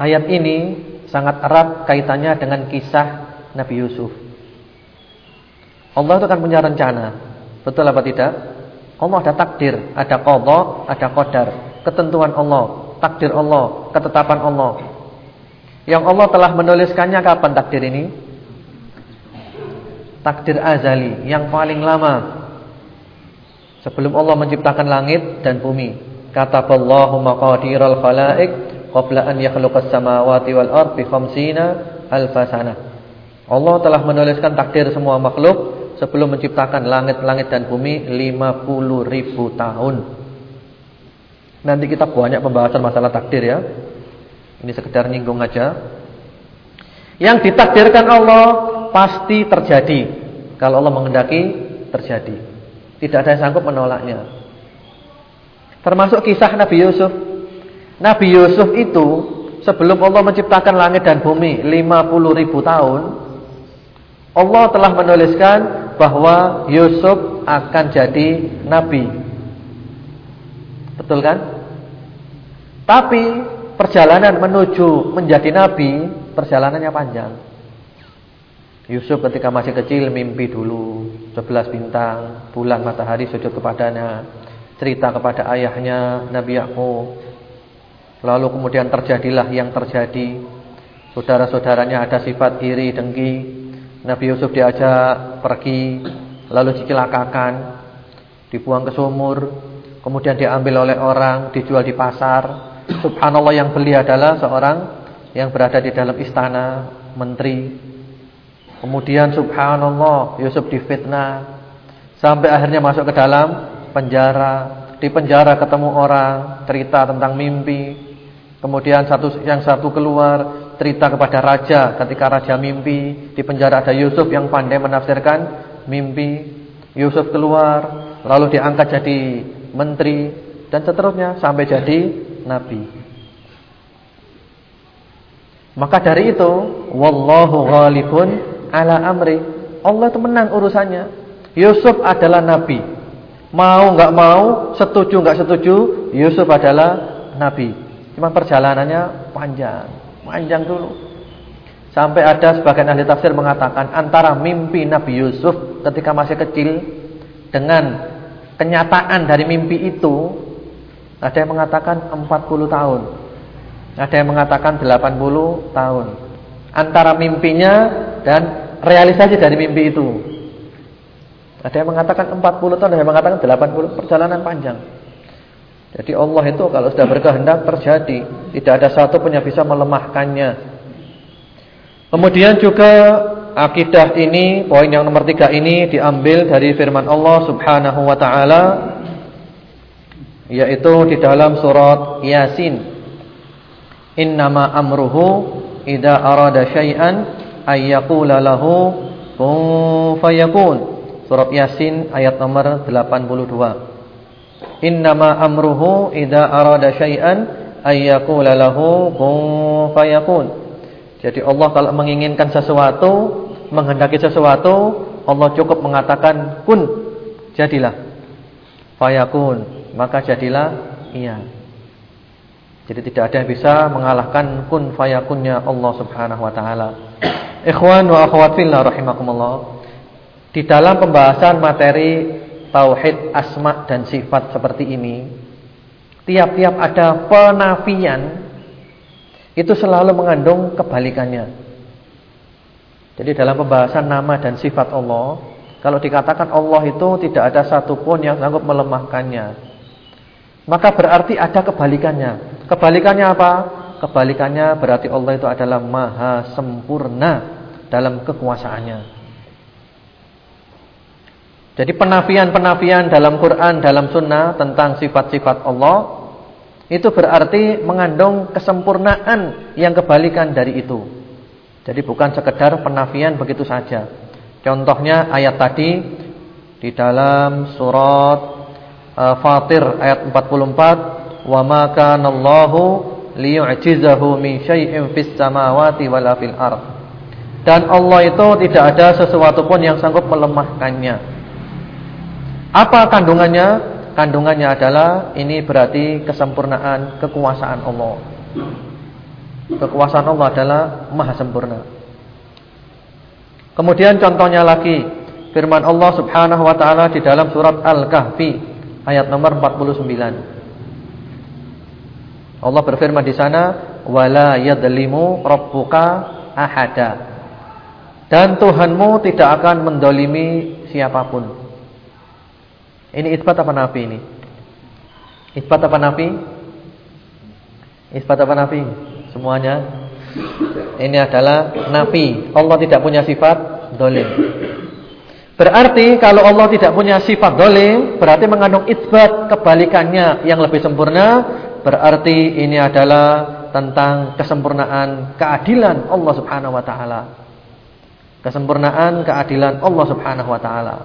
Ayat ini sangat erat kaitannya dengan kisah Nabi Yusuf. Allah itu akan punya rencana. Betul apa tidak? Allah ada takdir, ada qadha, ada qadar, ketentuan Allah, takdir Allah, ketetapan Allah. Yang Allah telah menuliskannya kapan takdir ini? Takdir azali yang paling lama sebelum Allah menciptakan langit dan bumi. Kataballahu maqadiral khalaiq qabla an yakhluqas samawati wal ardi khamsina alfasana. Allah telah menuliskan takdir semua makhluk sebelum menciptakan langit-langit dan bumi 50 ribu tahun. Nanti kita banyak pembahasan masalah takdir ya. Ini sekedar nyinggung aja. Yang ditakdirkan Allah pasti terjadi. Kalau Allah mengendaki terjadi. Tidak ada yang sanggup menolaknya. Termasuk kisah Nabi Yusuf. Nabi Yusuf itu sebelum Allah menciptakan langit dan bumi 50 ribu tahun. Allah telah menuliskan bahwa Yusuf akan jadi Nabi. Betul kan? Tapi perjalanan menuju menjadi Nabi perjalanannya panjang. Yusuf ketika masih kecil mimpi dulu sebelas bintang, bulan, matahari sujud kepadanya, cerita kepada ayahnya Nabi Yakub. Lalu kemudian terjadilah yang terjadi. Saudara-saudaranya ada sifat iri, dengki. Nabi Yusuf diajak pergi, lalu dicelakakan, dibuang ke sumur, kemudian diambil oleh orang, dijual di pasar. Subhanallah yang beli adalah seorang yang berada di dalam istana, menteri Kemudian subhanallah Yusuf difitnah sampai akhirnya masuk ke dalam penjara. Di penjara ketemu orang, cerita tentang mimpi. Kemudian satu yang satu keluar, cerita kepada raja ketika raja mimpi. Di penjara ada Yusuf yang pandai menafsirkan mimpi. Yusuf keluar, lalu diangkat jadi menteri dan seterusnya sampai jadi nabi. Maka dari itu, wallahu ghalibun ala amri. Allah itu menang urusannya. Yusuf adalah nabi. Mau nggak mau, setuju nggak setuju, Yusuf adalah nabi. Cuma perjalanannya panjang, panjang dulu. Sampai ada sebagian ahli tafsir mengatakan antara mimpi Nabi Yusuf ketika masih kecil dengan kenyataan dari mimpi itu ada yang mengatakan 40 tahun. Ada yang mengatakan 80 tahun. Antara mimpinya dan realisasi dari mimpi itu. Ada yang mengatakan 40 tahun, ada yang mengatakan 80 perjalanan panjang. Jadi Allah itu kalau sudah berkehendak terjadi, tidak ada satu pun yang bisa melemahkannya. Kemudian juga akidah ini, poin yang nomor tiga ini diambil dari firman Allah Subhanahu wa taala yaitu di dalam surat Yasin. Innama amruhu idza arada syai'an ayyaqula lahu kun fayakun. Surat Yasin ayat nomor 82. Innama amruhu idza arada syai'an ayyaqula lahu kun fayakun. Jadi Allah kalau menginginkan sesuatu, menghendaki sesuatu, Allah cukup mengatakan kun, jadilah. Fayakun, maka jadilah iya. Jadi tidak ada yang bisa mengalahkan kun fayakunnya Allah Subhanahu wa taala. Ikhwan wa akhwat fillah rahimakumullah. Di dalam pembahasan materi tauhid asma dan sifat seperti ini, tiap-tiap ada penafian itu selalu mengandung kebalikannya. Jadi dalam pembahasan nama dan sifat Allah, kalau dikatakan Allah itu tidak ada satupun yang sanggup melemahkannya, maka berarti ada kebalikannya. Kebalikannya apa? Kebalikannya berarti Allah itu adalah maha sempurna dalam kekuasaannya. Jadi penafian-penafian dalam Quran, dalam sunnah tentang sifat-sifat Allah itu berarti mengandung kesempurnaan yang kebalikan dari itu. Jadi bukan sekedar penafian begitu saja. Contohnya ayat tadi di dalam surat uh, Fatir ayat 44, "Wa ma kana Allahu liyu'jizahu min syai'in fis samawati wala fil ard." Dan Allah itu tidak ada sesuatu pun yang sanggup melemahkannya apa kandungannya? Kandungannya adalah ini berarti kesempurnaan kekuasaan Allah. Kekuasaan Allah adalah maha sempurna. Kemudian contohnya lagi firman Allah Subhanahu wa taala di dalam surat Al-Kahfi ayat nomor 49. Allah berfirman di sana wala yadlimu rabbuka ahada. Dan Tuhanmu tidak akan mendolimi siapa pun. Ini isbat apa nafi ini? Isbat apa nafi? Isbat apa nafi? Semuanya Ini adalah nafi Allah tidak punya sifat dolim Berarti kalau Allah tidak punya sifat dolim Berarti mengandung isbat kebalikannya yang lebih sempurna Berarti ini adalah tentang kesempurnaan keadilan Allah subhanahu wa ta'ala Kesempurnaan keadilan Allah subhanahu wa ta'ala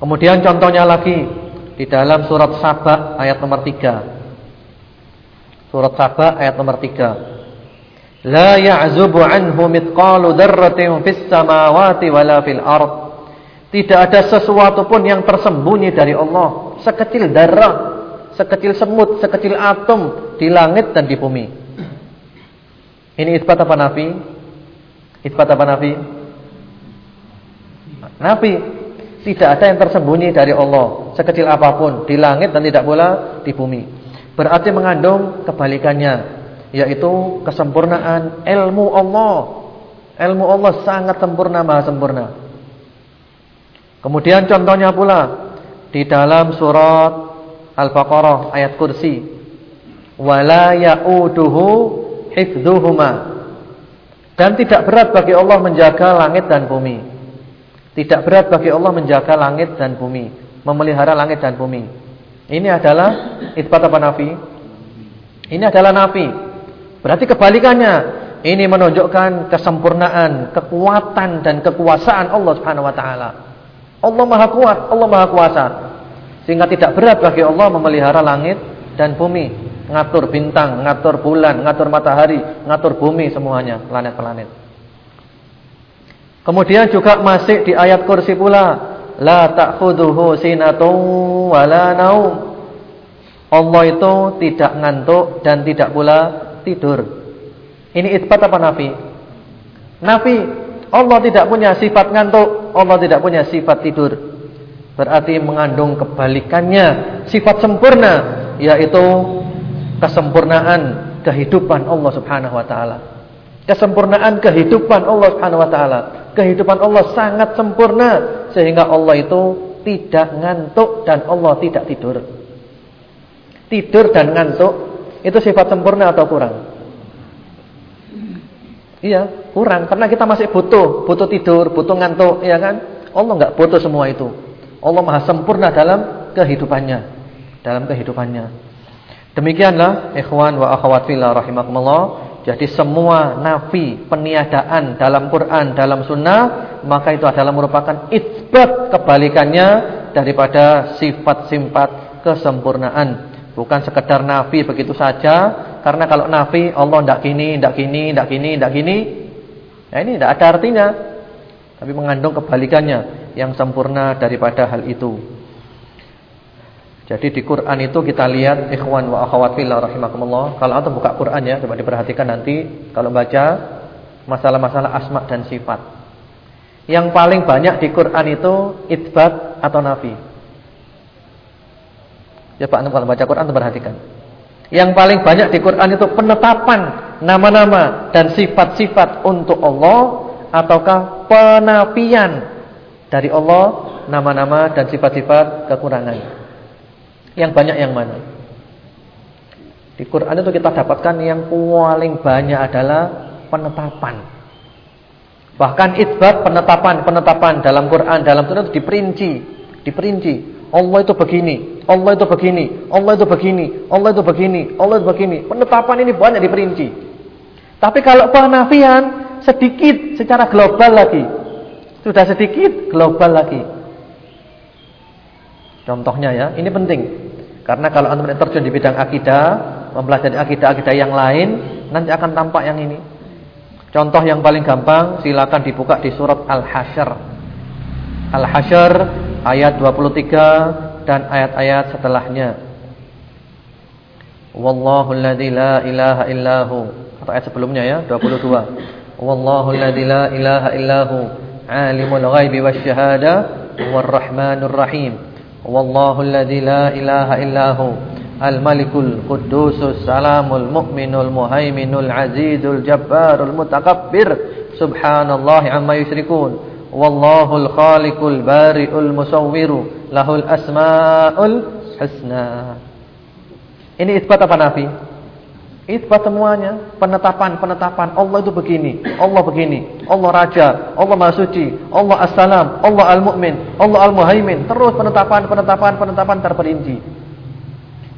Kemudian contohnya lagi di dalam surat Saba ayat nomor 3. Surat Saba ayat nomor 3. La ya'zubu anhu mithqalu dzarratin fis samawati wala fil ard. Tidak ada sesuatu pun yang tersembunyi dari Allah, sekecil darah, sekecil semut, sekecil atom di langit dan di bumi. Ini isbat apa nafi? Isbat apa nafi? Nafi tidak ada yang tersembunyi dari Allah sekecil apa pun di langit dan tidak pula di bumi. Berarti mengandung kebalikannya yaitu kesempurnaan ilmu Allah. Ilmu Allah sangat sempurna, maha sempurna. Kemudian contohnya pula di dalam surat Al-Baqarah ayat kursi wala ya'uduhu hifdhuhuma dan tidak berat bagi Allah menjaga langit dan bumi. Tidak berat bagi Allah menjaga langit dan bumi, memelihara langit dan bumi. Ini adalah isbat apa nafi? Ini adalah nafi. Berarti kebalikannya. Ini menunjukkan kesempurnaan, kekuatan dan kekuasaan Allah Subhanahu wa taala. Allah Maha Kuat, Allah Maha Kuasa. Sehingga tidak berat bagi Allah memelihara langit dan bumi, ngatur bintang, ngatur bulan, ngatur matahari, ngatur bumi semuanya, planet-planet. Kemudian juga masih di ayat kursi pula la ta'khudhuhu sinatun wala naum. Allah itu tidak ngantuk dan tidak pula tidur. Ini isbat apa nafi? Nafi. Allah tidak punya sifat ngantuk, Allah tidak punya sifat tidur. Berarti mengandung kebalikannya, sifat sempurna yaitu kesempurnaan kehidupan Allah Subhanahu wa taala. Kesempurnaan kehidupan Allah Subhanahu wa taala kehidupan Allah sangat sempurna sehingga Allah itu tidak ngantuk dan Allah tidak tidur. Tidur dan ngantuk itu sifat sempurna atau kurang? Iya, kurang karena kita masih butuh, butuh tidur, butuh ngantuk, ya kan? Allah enggak butuh semua itu. Allah Maha sempurna dalam kehidupannya, dalam kehidupannya. Demikianlah ikhwan wa akhwat fillah rahimakumullah. Jadi semua nafi peniadaan dalam Quran, dalam sunnah Maka itu adalah merupakan isbat kebalikannya Daripada sifat-sifat kesempurnaan. Bukan sekedar nafi begitu saja. Karena kalau nafi Allah tidak gini, tidak gini, tidak gini, tidak gini. Ya ini tidak ada artinya. Tapi mengandung kebalikannya Yang sempurna daripada hal itu jadi di Quran itu kita lihat ikhwan wa akhwat fillah rahimakumullah. Kalau antum buka Quran ya, coba diperhatikan nanti kalau baca masalah-masalah asma dan sifat. Yang paling banyak di Quran itu itbat atau nafi. Ya Pak, kalau baca Quran antum perhatikan. Yang paling banyak di Quran itu penetapan nama-nama dan sifat-sifat untuk Allah ataukah penafian dari Allah nama-nama dan sifat-sifat kekurangan. Yang banyak yang mana? Di Quran itu kita dapatkan yang paling banyak adalah penetapan. Bahkan isbat penetapan-penetapan dalam Quran, dalam Quran itu diperinci, diperinci. Allah itu begini, Allah itu begini, Allah itu begini, Allah itu begini, Allah itu begini. Penetapan ini banyak diperinci. Tapi kalau penafian sedikit secara global lagi. Sudah sedikit global lagi. Contohnya ya, ini penting. Karena kalau anda terjun di bidang akidah, mempelajari akidah-akidah yang lain, nanti akan tampak yang ini. Contoh yang paling gampang silakan dibuka di surat Al-Hasyr. Al-Hasyr ayat 23 dan ayat-ayat setelahnya. Wallahu alladzi la ilaha illahu. Atau ayat sebelumnya ya, 22. Wallahu alladzi la ilaha illahu, alimul ghaibi wasyahada, huwar rahmanur rahim. Wallahu alladzi la ilaha illahu Al-Malikul Qudusus Salamul Mu'minul Muhaiminul Azizul Jabbarul Mutakabbir. Subhanallah amma yusrikun Wallahul Khaliqul Bari'ul Musawwiru. Lahul Asma'ul Husna. Ini isbat apa Nabi? Isbat semuanya Penetapan-penetapan Allah itu begini Allah begini Allah Raja Allah Maha Suci Allah As-Salam Allah Al-Mu'min Allah Al-Muhaimin Terus penetapan-penetapan Penetapan terperinci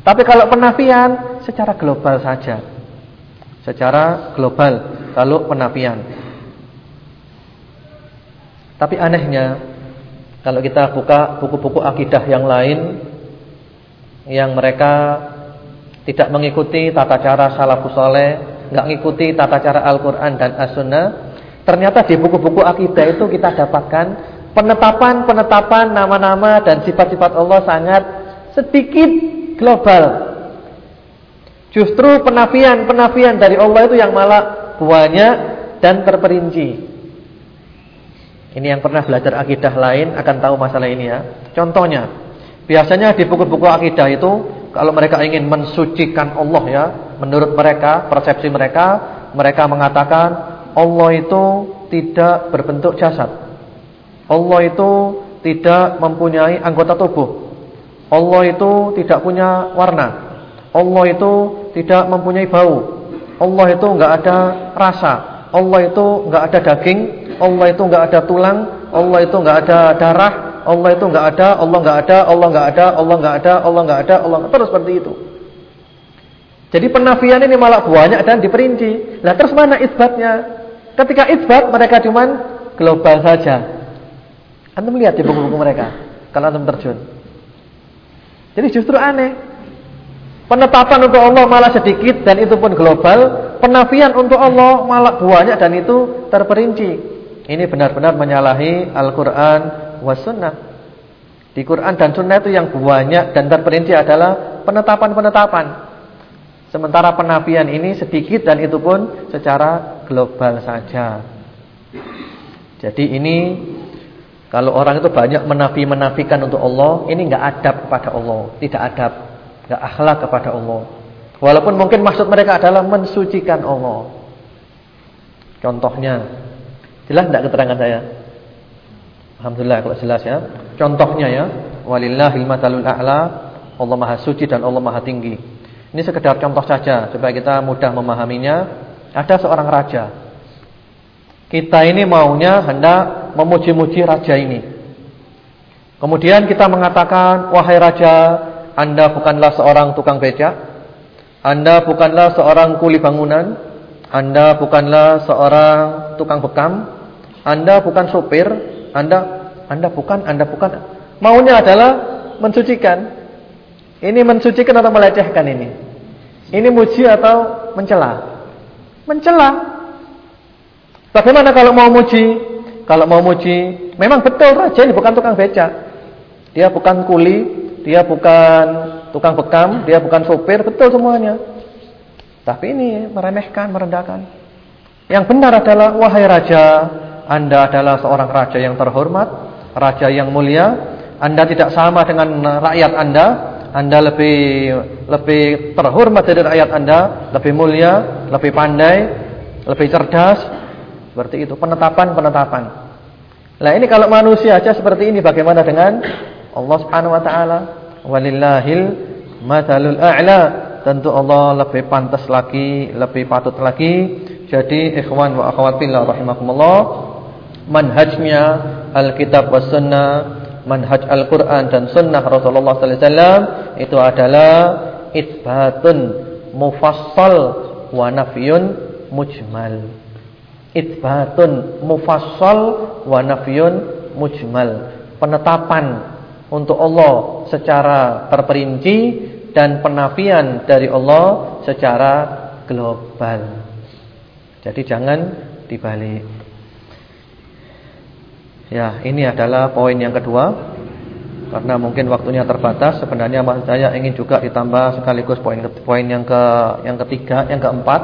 tapi kalau penafian secara global saja. Secara global kalau penafian. Tapi anehnya kalau kita buka buku-buku akidah yang lain yang mereka tidak mengikuti tata cara salafus saleh, enggak mengikuti tata cara Al-Qur'an dan As-Sunnah, ternyata di buku-buku akidah itu kita dapatkan penetapan-penetapan nama-nama dan sifat-sifat Allah sangat sedikit global. Justru penafian-penafian dari Allah itu yang malah banyak dan terperinci. Ini yang pernah belajar akidah lain akan tahu masalah ini ya. Contohnya, biasanya di buku-buku akidah itu kalau mereka ingin mensucikan Allah ya, menurut mereka, persepsi mereka, mereka mengatakan Allah itu tidak berbentuk jasad. Allah itu tidak mempunyai anggota tubuh. Allah itu tidak punya warna. Allah itu tidak mempunyai bau. Allah itu enggak ada rasa. Allah itu enggak ada daging. Allah itu enggak ada tulang. Allah itu enggak ada darah. Allah itu enggak ada. Allah enggak ada. Allah enggak ada. Allah enggak ada. Allah enggak ada. Allah terus seperti itu. Jadi penafian ini malah banyak dan diperinci. Lah terus mana isbatnya? Ketika isbat mereka cuman global saja. Anda melihat di buku-buku mereka kalau anda terjun. Jadi justru aneh. Penetapan untuk Allah malah sedikit dan itu pun global. Penafian untuk Allah malah banyak dan itu terperinci. Ini benar-benar menyalahi Al-Quran was. Di Quran dan sunnah itu yang banyak dan terperinci adalah penetapan-penetapan. Sementara penafian ini sedikit dan itu pun secara global saja. Jadi ini kalau orang itu banyak menafi-menafikan untuk Allah, ini enggak adab kepada Allah, tidak adab, enggak akhlak kepada Allah. Walaupun mungkin maksud mereka adalah mensucikan Allah. Contohnya, jelas enggak keterangan saya? Alhamdulillah kalau jelas ya. Contohnya ya, walillahil matalul a'la, Allah Maha suci dan Allah Maha tinggi. Ini sekedar contoh saja supaya kita mudah memahaminya. Ada seorang raja. Kita ini maunya hendak memuji-muji raja ini. Kemudian kita mengatakan, wahai raja, Anda bukanlah seorang tukang becak, Anda bukanlah seorang kuli bangunan, Anda bukanlah seorang tukang bekam, Anda bukan sopir, Anda Anda bukan, Anda bukan. Maunya adalah mensucikan. Ini mensucikan atau melecehkan ini? Ini muji atau mencela? Mencela. Bagaimana kalau mau muji? kalau mau muji, memang betul raja ini bukan tukang beca. Dia bukan kuli, dia bukan tukang bekam, dia bukan sopir, betul semuanya. Tapi ini meremehkan, merendahkan. Yang benar adalah wahai raja, Anda adalah seorang raja yang terhormat, raja yang mulia. Anda tidak sama dengan rakyat Anda. Anda lebih lebih terhormat dari rakyat Anda, lebih mulia, lebih pandai, lebih cerdas. Seperti itu penetapan-penetapan. Nah, ini kalau manusia aja seperti ini bagaimana dengan Allah Subhanahu wa taala? Walillahil matsalul a'la. Tentu Allah lebih pantas lagi, lebih patut lagi. Jadi ikhwan wa akhwat fillah rahimakumullah, manhajnya Alkitab was sunnah manhaj Al-Qur'an dan sunnah Rasulullah sallallahu alaihi wasallam itu adalah isbatun mufassal wa nafyun mujmal. Isbatun mufassal wa nafyun mujmal. Penetapan untuk Allah secara terperinci dan penafian dari Allah secara global. Jadi jangan dibalik. Ya, ini adalah poin yang kedua. Karena mungkin waktunya terbatas, sebenarnya saya ingin juga ditambah sekaligus poin poin yang ke yang ketiga, yang keempat.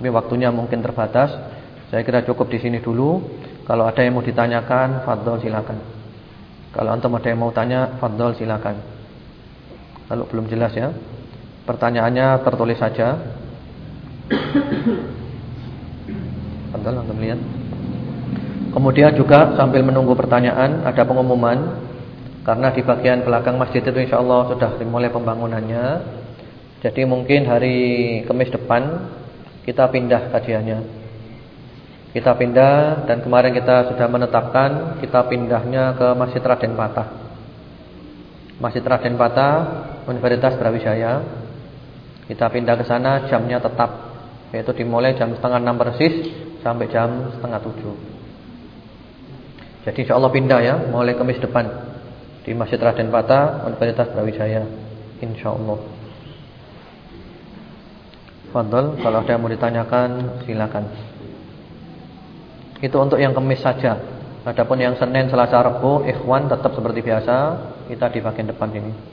Tapi waktunya mungkin terbatas. Saya kira cukup di sini dulu. Kalau ada yang mau ditanyakan, fadhol silakan. Kalau antum ada yang mau tanya, fadhol silakan. Kalau belum jelas ya. Pertanyaannya tertulis saja. Fadhol antum lihat. Kemudian juga sambil menunggu pertanyaan ada pengumuman karena di bagian belakang masjid itu insya Allah sudah dimulai pembangunannya. Jadi mungkin hari Kamis depan kita pindah kajiannya. Kita pindah dan kemarin kita sudah menetapkan kita pindahnya ke Masjid Raden Patah. Masjid Raden Patah Universitas Brawijaya. Kita pindah ke sana jamnya tetap yaitu dimulai jam setengah enam persis sampai jam setengah tujuh. Jadi insya Allah pindah ya mulai Kamis depan di Masjid Raden Pata Universitas Brawijaya insya Allah. Fadol kalau ada yang mau ditanyakan silakan. Itu untuk yang Kamis saja. Adapun yang Senin, Selasa, Rabu, Ikhwan tetap seperti biasa kita di bagian depan ini.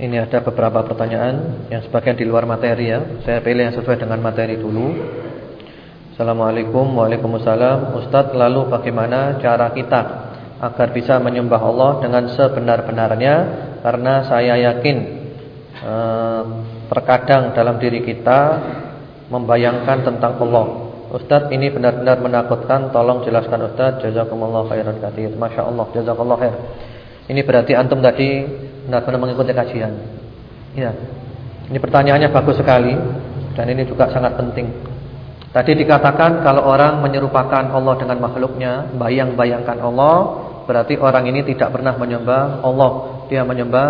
Ini ada beberapa pertanyaan yang sebagian di luar materi ya. Saya pilih yang sesuai dengan materi dulu. Assalamualaikum Waalaikumsalam. Ustadz lalu bagaimana cara kita Agar bisa menyembah Allah dengan sebenar-benarnya? Karena saya yakin eh, Terkadang dalam diri kita Membayangkan tentang Allah. Ustadz ini benar-benar menakutkan. Tolong jelaskan Ustadz Jazakumullah khairan kathir. Masya Allah khair. Ini berarti antum tadi benar-benar mengikuti kajian. Ya. Ini pertanyaannya bagus sekali dan ini juga sangat penting. Tadi dikatakan kalau orang menyerupakan Allah dengan makhluknya, bayang-bayangkan Allah, berarti orang ini tidak pernah menyembah Allah. Dia menyembah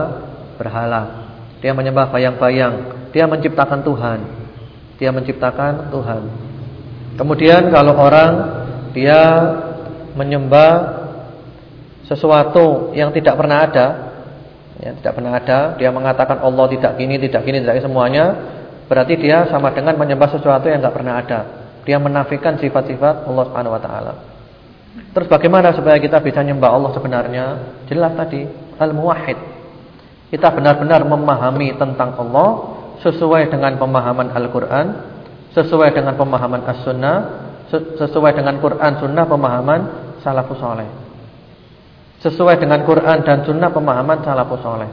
berhala. Dia menyembah bayang-bayang. Dia menciptakan Tuhan. Dia menciptakan Tuhan. Kemudian kalau orang dia menyembah sesuatu yang tidak pernah ada, ya, tidak pernah ada, dia mengatakan Allah tidak gini, tidak gini, tidak semuanya, berarti dia sama dengan menyembah sesuatu yang tidak pernah ada. Dia menafikan sifat-sifat Allah Subhanahu wa taala. Terus bagaimana supaya kita bisa menyembah Allah sebenarnya? Jelas tadi, al-muwahhid. Kita benar-benar memahami tentang Allah sesuai dengan pemahaman Al-Qur'an, sesuai dengan pemahaman As-Sunnah, sesuai dengan Quran, Sunnah, pemahaman salafus saleh sesuai dengan Quran dan Sunnah pemahaman salafus soleh.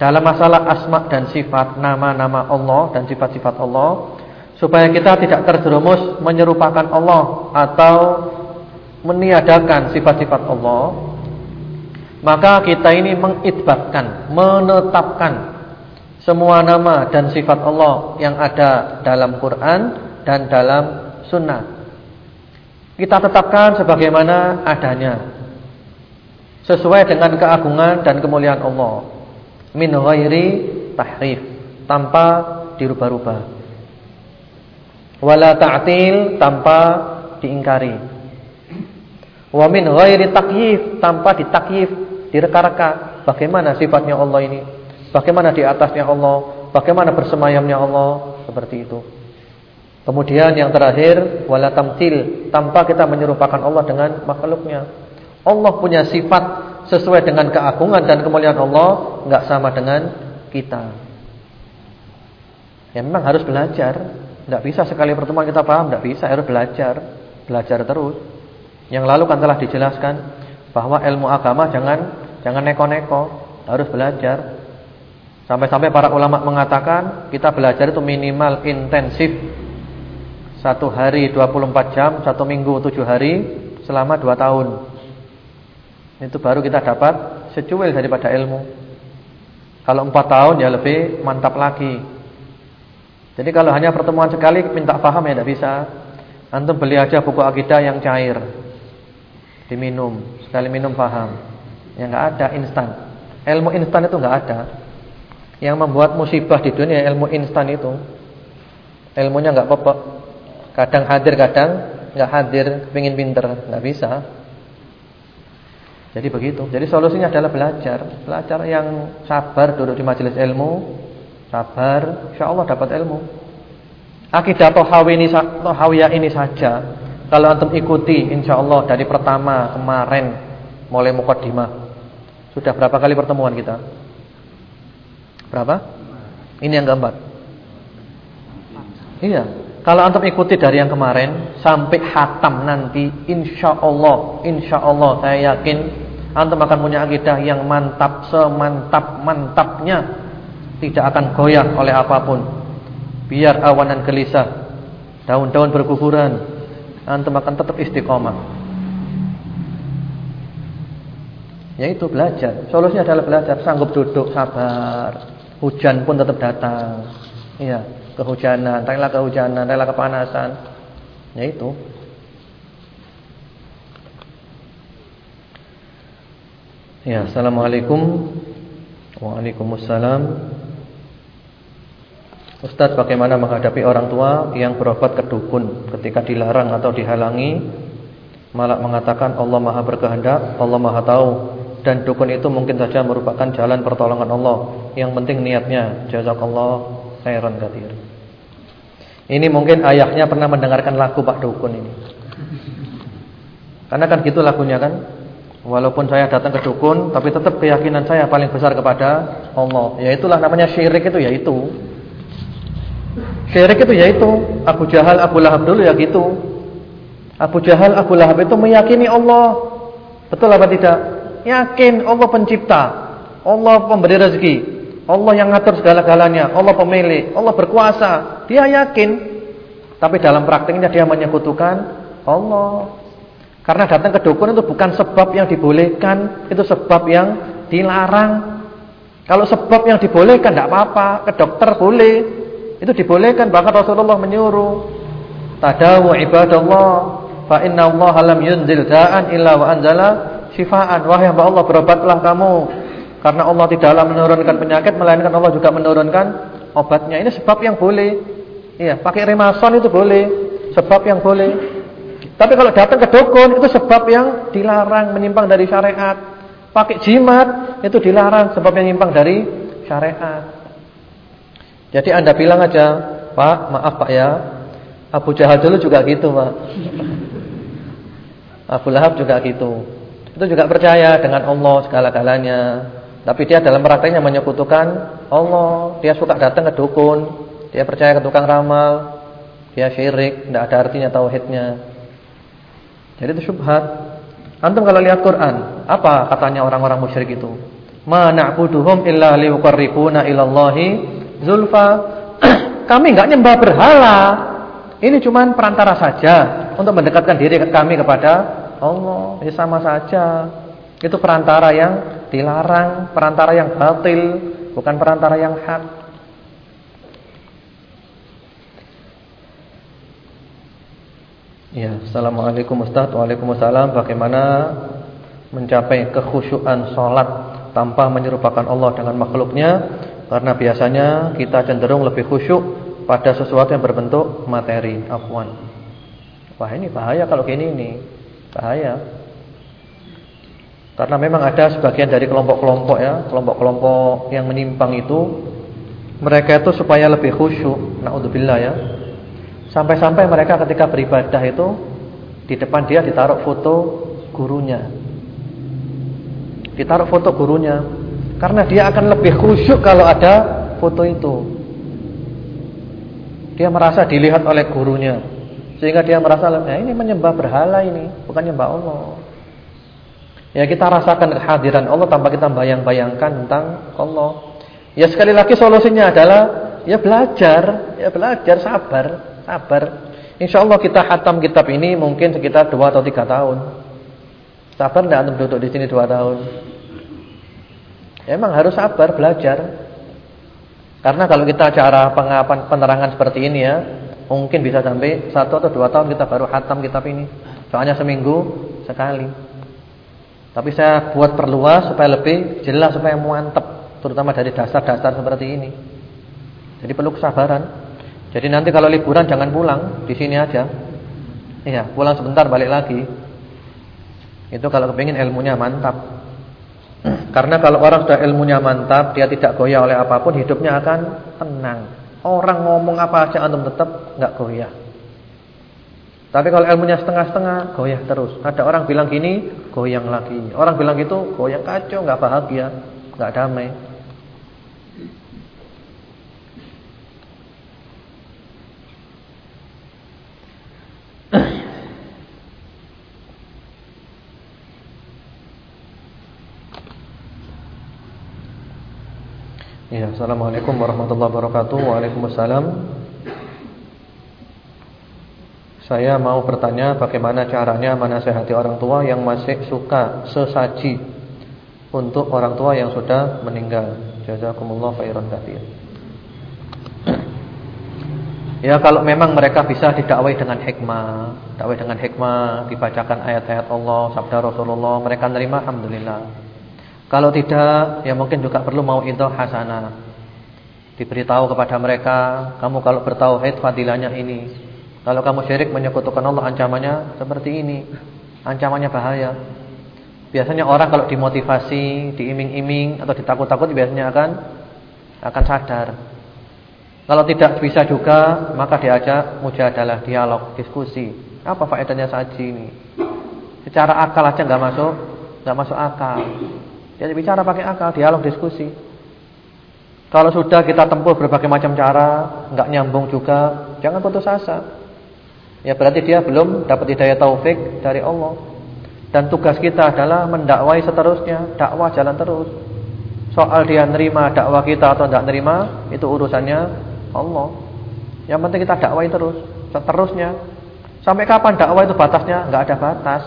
Dalam masalah asma dan sifat nama-nama Allah dan sifat-sifat Allah, supaya kita tidak terjerumus menyerupakan Allah atau meniadakan sifat-sifat Allah, maka kita ini mengitbatkan, menetapkan semua nama dan sifat Allah yang ada dalam Quran dan dalam Sunnah. Kita tetapkan sebagaimana adanya sesuai dengan keagungan dan kemuliaan Allah. Min ghairi tahrif tanpa dirubah-rubah. Wala ta'til tanpa diingkari. Wa min ghairi takyif tanpa ditakyif direka-reka bagaimana sifatnya Allah ini? Bagaimana di atasnya Allah? Bagaimana bersemayamnya Allah? Seperti itu. Kemudian yang terakhir wala tamtil, tanpa kita menyerupakan Allah dengan makhluknya. Allah punya sifat sesuai dengan keagungan dan kemuliaan Allah, enggak sama dengan kita. Ya memang harus belajar. Enggak bisa sekali pertemuan kita paham, enggak bisa, harus belajar. Belajar terus. Yang lalu kan telah dijelaskan bahwa ilmu agama jangan jangan neko-neko, harus belajar. Sampai-sampai para ulama mengatakan kita belajar itu minimal intensif satu hari 24 jam, satu minggu 7 hari selama 2 tahun. Itu baru kita dapat secuil daripada ilmu. Kalau 4 tahun ya lebih mantap lagi. Jadi kalau hanya pertemuan sekali minta paham ya tidak bisa. Antum beli aja buku akidah yang cair. Diminum, sekali minum paham. Ya enggak ada instan. Ilmu instan itu enggak ada. Yang membuat musibah di dunia ilmu instan itu. Ilmunya enggak pokok. Kadang hadir, kadang enggak hadir, pengin pinter, enggak bisa. Jadi begitu. Jadi solusinya adalah belajar, belajar yang sabar duduk di majelis ilmu, sabar, insyaallah dapat ilmu. Akidah Tahawi ini Tahawiyah ini saja kalau antum ikuti insyaallah dari pertama kemarin mulai mukaddimah. Sudah berapa kali pertemuan kita? Berapa? Ini yang keempat. Iya. Kalau antum ikuti dari yang kemarin sampai hatam nanti, insya Allah, insya Allah saya yakin antum akan punya akidah yang mantap semantap mantapnya, tidak akan goyah oleh apa pun. Biar awanan gelisah, daun-daun berguguran, antum akan tetap istiqomah. Yaitu belajar. Solusinya adalah belajar, sanggup duduk, sabar. Hujan pun tetap datang. Iya, kehujanan, rela kehujanan, rela kepanasan. Ya itu. Ya, Assalamualaikum. Waalaikumsalam. Ustadz bagaimana menghadapi orang tua yang berobat ke dukun Ketika dilarang atau dihalangi? Malah mengatakan Allah maha berkehendak Allah maha tahu. Dan dukun itu mungkin saja merupakan jalan pertolongan Allah. Yang penting niatnya Jazakallah khairan kathir Ini mungkin ayahnya pernah mendengarkan lagu Pak Dukun ini. Karena kan gitu lagunya kan. Walaupun saya datang ke dukun Tapi tetap keyakinan saya paling besar kepada Allah. Ya itulah namanya syirik itu ya itu. Syirik itu ya itu. Abu Jahal, Abu Lahab dulu ya gitu. Abu Jahal, Abu Lahab itu meyakini Allah. Betul apa tidak? Yakin Allah pencipta, Allah pemberi rezeki, Allah yang ngatur segala-galanya, Allah pemilik, Allah berkuasa. Dia yakin. Tapi dalam praktiknya dia menyekutukan Allah. Karena datang ke dukun itu bukan sebab yang dibolehkan, itu sebab yang dilarang. Kalau sebab yang dibolehkan tidak apa-apa, ke dokter boleh. Itu dibolehkan bahkan Rasulullah menyuruh. Tadawu ibadallah fa inna Allah lam yunzil da'an illa wa anzala Sifaan Wahai hamba Allah berobatlah kamu Karena Allah tidaklah menurunkan penyakit Melainkan Allah juga menurunkan obatnya. Ini sebab yang boleh. Iya, pakai remason itu boleh. Sebab yang boleh. Tapi kalau datang ke dukun itu sebab yang dilarang Menyimpang dari syariat. Pakai jimat itu dilarang Sebab yang menyimpang dari syariat. Jadi anda bilang aja Pak, maaf Pak ya. Abu Jahal dulu juga gitu Pak. Abu Lahab juga gitu. Itu juga percaya dengan Allah segala-galanya. Tapi dia dalam prakteknya menyekutukan Allah. Dia suka datang ke dukun, dia percaya ke tukang ramal, dia syirik, tidak ada artinya tauhidnya. Jadi itu syubhat. Antum kalau lihat Quran, apa katanya orang-orang musyrik itu? Ma na'buduhum illa liqarribuna ilallahi zulfa. kami enggak nyembah berhala. Ini cuma perantara saja untuk mendekatkan diri kami kepada Allah. Ya sama saja. Itu perantara yang dilarang, perantara yang batil, bukan perantara yang hak. Ya, Assalamualaikum Ustaz. Waalaikumsalam. Bagaimana mencapai kekhusyuan sholat Tanpa menyerupakan Allah dengan makhluknya? Karena biasanya kita cenderung lebih khusyuk Pada sesuatu yang berbentuk materi. Afwan. Wah ini bahaya kalau gini ini Bahaya. Karena memang ada sebagian dari kelompok-kelompok ya, kelompok-kelompok yang menyimpang itu mereka itu supaya lebih khusyuk, naudzubillah ya. Sampai-sampai mereka ketika beribadah itu di depan dia ditaruh foto gurunya. Ditaruh foto gurunya karena dia akan lebih khusyuk kalau ada foto itu. Dia merasa dilihat oleh gurunya. Sehingga dia merasa ya ini menyembah berhala ini, bukan nyembah Allah. Ya kita rasakan kehadiran Allah tanpa kita bayang-bayangkan tentang Allah. Ya sekali lagi solusinya adalah ya belajar, ya belajar sabar, sabar. Insya Allah kita hatam kitab ini mungkin sekitar 2 atau 3 tahun. Sabar tidak untuk duduk di sini 2 tahun. Emang harus sabar belajar. Karena kalau kita cara pengapan penerangan seperti ini ya, mungkin bisa sampai 1 atau 2 tahun kita baru hatam kitab ini. Soalnya seminggu sekali. Tapi saya buat perluas supaya lebih jelas supaya mantap terutama dari dasar-dasar seperti ini. Jadi perlu kesabaran. Jadi nanti kalau liburan jangan pulang, di sini aja. Iya, pulang sebentar balik lagi. Itu kalau kepingin ilmunya mantap. Karena kalau orang sudah ilmunya mantap, dia tidak goyah oleh apa pun, hidupnya akan tenang. Orang ngomong apa aja antum tetap nggak goyah. Tapi kalau ilmunya setengah-setengah, goyah terus. Ada orang bilang gini, goyang lagi. Orang bilang gitu, goyang kacau, nggak bahagia, nggak damai. Ya, Assalamualaikum warahmatullahi wabarakatuh Waalaikumsalam Saya mau bertanya Bagaimana caranya menasehati orang tua Yang masih suka sesaji Untuk orang tua yang sudah meninggal Jazakumullah khairan kathir Ya kalau memang mereka bisa didakwai dengan hikmah Dakwai dengan hikmah Dibacakan ayat-ayat Allah Sabda Rasulullah Mereka nerima Alhamdulillah kalau tidak, ya mungkin juga perlu mau itu hasanah. Diberitahu kepada mereka, kamu kalau bertauhid fadilahnya ini. Kalau kamu syirik menyekutukan Allah ancamannya seperti ini. Ancamannya bahaya. Biasanya orang kalau dimotivasi, diiming-iming atau ditakut-takut biasanya akan akan sadar. Kalau tidak bisa juga, maka diajak mujadalah, dialog, diskusi. Apa faedahnya saji ini? Secara akal aja nggak masuk, nggak masuk akal. Jadi bicara pakai akal, dialog diskusi. Kalau sudah kita tempuh berbagai macam cara, enggak nyambung juga, jangan putus asa. Ya berarti dia belum dapat hidayah taufik dari Allah. Dan tugas kita adalah mendakwai seterusnya, dakwah jalan terus. Soal dia nerima dakwah kita atau enggak nerima, itu urusannya Allah. Yang penting kita dakwai terus, seterusnya. Sampai kapan dakwah itu batasnya? Enggak ada batas.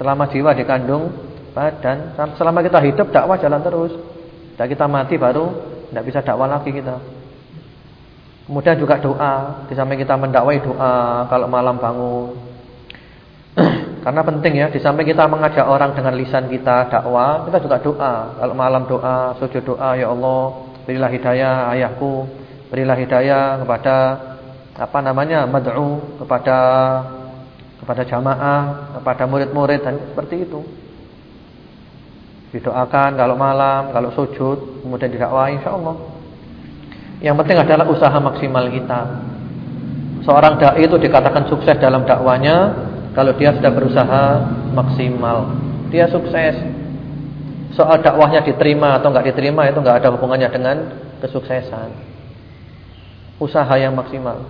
Selama jiwa dikandung badan. Selama kita hidup dakwah jalan terus. Dan kita mati baru tidak bisa dakwah lagi kita. Kemudian juga doa, di samping kita mendakwai doa kalau malam bangun. Karena penting ya, di samping kita mengajak orang dengan lisan kita dakwah, kita juga doa. Kalau malam doa, sujud doa, ya Allah, berilah hidayah ayahku, berilah hidayah kepada apa namanya? mad'u, kepada kepada jamaah, kepada murid-murid dan seperti itu. Didoakan kalau malam, kalau sujud, kemudian didakwah insyaallah. Yang penting adalah usaha maksimal kita. Seorang dai itu dikatakan sukses dalam dakwanya kalau dia sudah berusaha maksimal. Dia sukses. Soal dakwahnya diterima atau enggak diterima itu enggak ada hubungannya dengan kesuksesan. Usaha yang maksimal.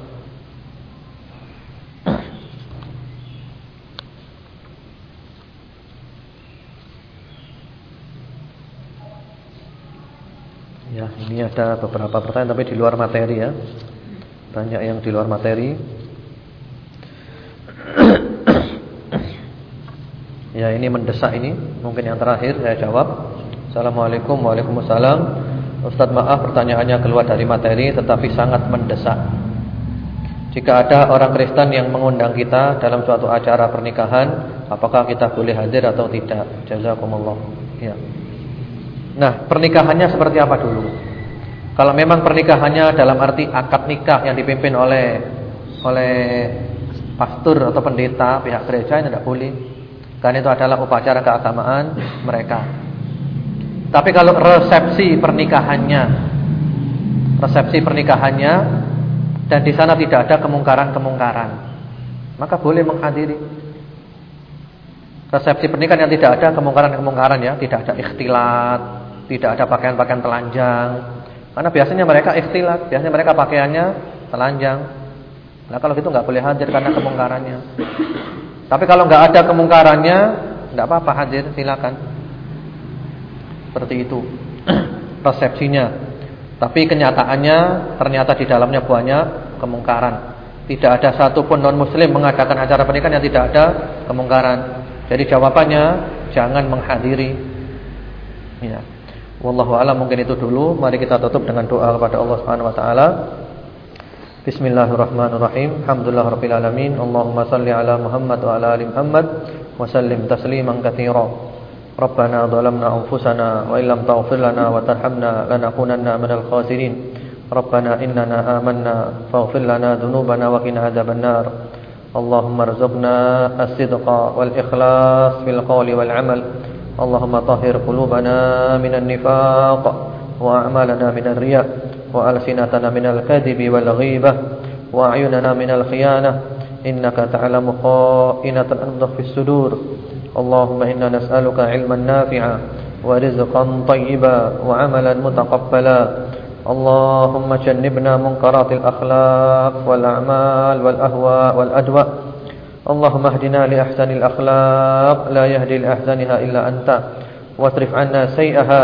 Ya, ini ada beberapa pertanyaan tapi di luar materi ya. Banyak yang di luar materi. ya, ini mendesak ini. Mungkin yang terakhir saya jawab. Assalamualaikum Waalaikumsalam. Ustaz maaf pertanyaannya keluar dari materi tetapi sangat mendesak. Jika ada orang Kristen yang mengundang kita dalam suatu acara pernikahan, apakah kita boleh hadir atau tidak? Jazakumullah. Ya. Nah, pernikahannya seperti apa dulu? Kalau memang pernikahannya dalam arti akad nikah yang dipimpin oleh oleh pastor atau pendeta pihak gereja itu tidak boleh. Karena itu adalah upacara keagamaan mereka. Tapi kalau resepsi pernikahannya resepsi pernikahannya dan di sana tidak ada kemungkaran-kemungkaran, maka boleh menghadiri. Resepsi pernikahan yang tidak ada kemungkaran-kemungkaran ya, tidak ada ikhtilat, tidak ada pakaian-pakaian telanjang. Karena biasanya mereka ikhtilat, biasanya mereka pakaiannya telanjang. Nah kalau gitu nggak boleh hadir karena kemungkarannya. Tapi kalau nggak ada kemungkarannya, nggak apa-apa hadir, silakan. Seperti itu resepsinya. Tapi kenyataannya ternyata di dalamnya banyak kemungkaran. Tidak ada satupun non muslim mengadakan acara pernikahan yang tidak ada kemungkaran. Jadi jawabannya jangan menghadiri. Ya. Wallahu a'lam mungkin itu dulu. Mari kita tutup dengan doa kepada Allah Subhanahu wa taala. Bismillahirrahmanirrahim. Alhamdulillahirabbil alamin. Allahumma salli ala Muhammad wa ala ali Muhammad wa sallim tasliman katsira. Rabbana dhalamna anfusana wa illam taghfir lana wa tarhamna lanakunanna minal khasirin. Rabbana innana amanna faghfir lana dhunubana wa qina adzabannar. Allahumma arzuqna as-sidqa wal ikhlas fil qawli wal 'amal. اللهم طهر قلوبنا من النفاق وأعمالنا من الرياء وألسنتنا من الكذب والغيبة وأعيننا من الخيانة. إنك تعلم خائنة الأرض في الصدور. اللهم إنا نسألك علما نافعا ورزقا طيبا وعملا متقبلا. اللهم جنبنا منكرات الأخلاق والأعمال والأهواء والأدواء. اللهم اهدنا لأحسن الأخلاق لا يهدي لأحسنها إلا أنت واصرف عنا سيئها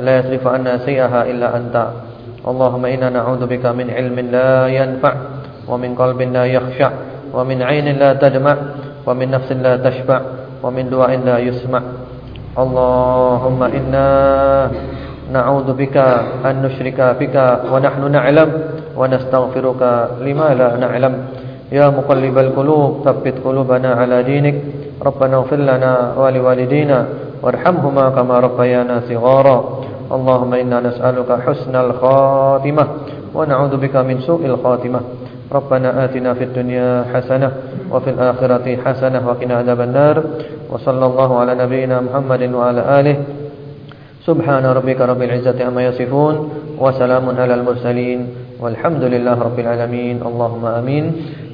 لا يصرف عنا سيئها إلا أنت اللهم إنا نعوذ بك من علم لا ينفع ومن قلب لا يخشع ومن عين لا تدمع ومن نفس لا تشبع ومن دعاء لا يسمع اللهم إنا نعوذ بك أن نشرك بك ونحن نعلم ونستغفرك لما لا نعلم يا مقلب القلوب ثبت قلوبنا على دينك. ربنا اغفر لنا ولوالدينا وارحمهما كما ربيانا صغارا. اللهم إنا نسألك حسن الخاتمة ونعوذ بك من سوء الخاتمة. ربنا آتنا في الدنيا حسنة وفي الآخرة حسنة وقنا عذاب النار. وصلى الله على نبينا محمد وعلى آله. سبحان ربك رب العزة عما يصفون وسلام على المرسلين والحمد لله رب العالمين. اللهم آمين.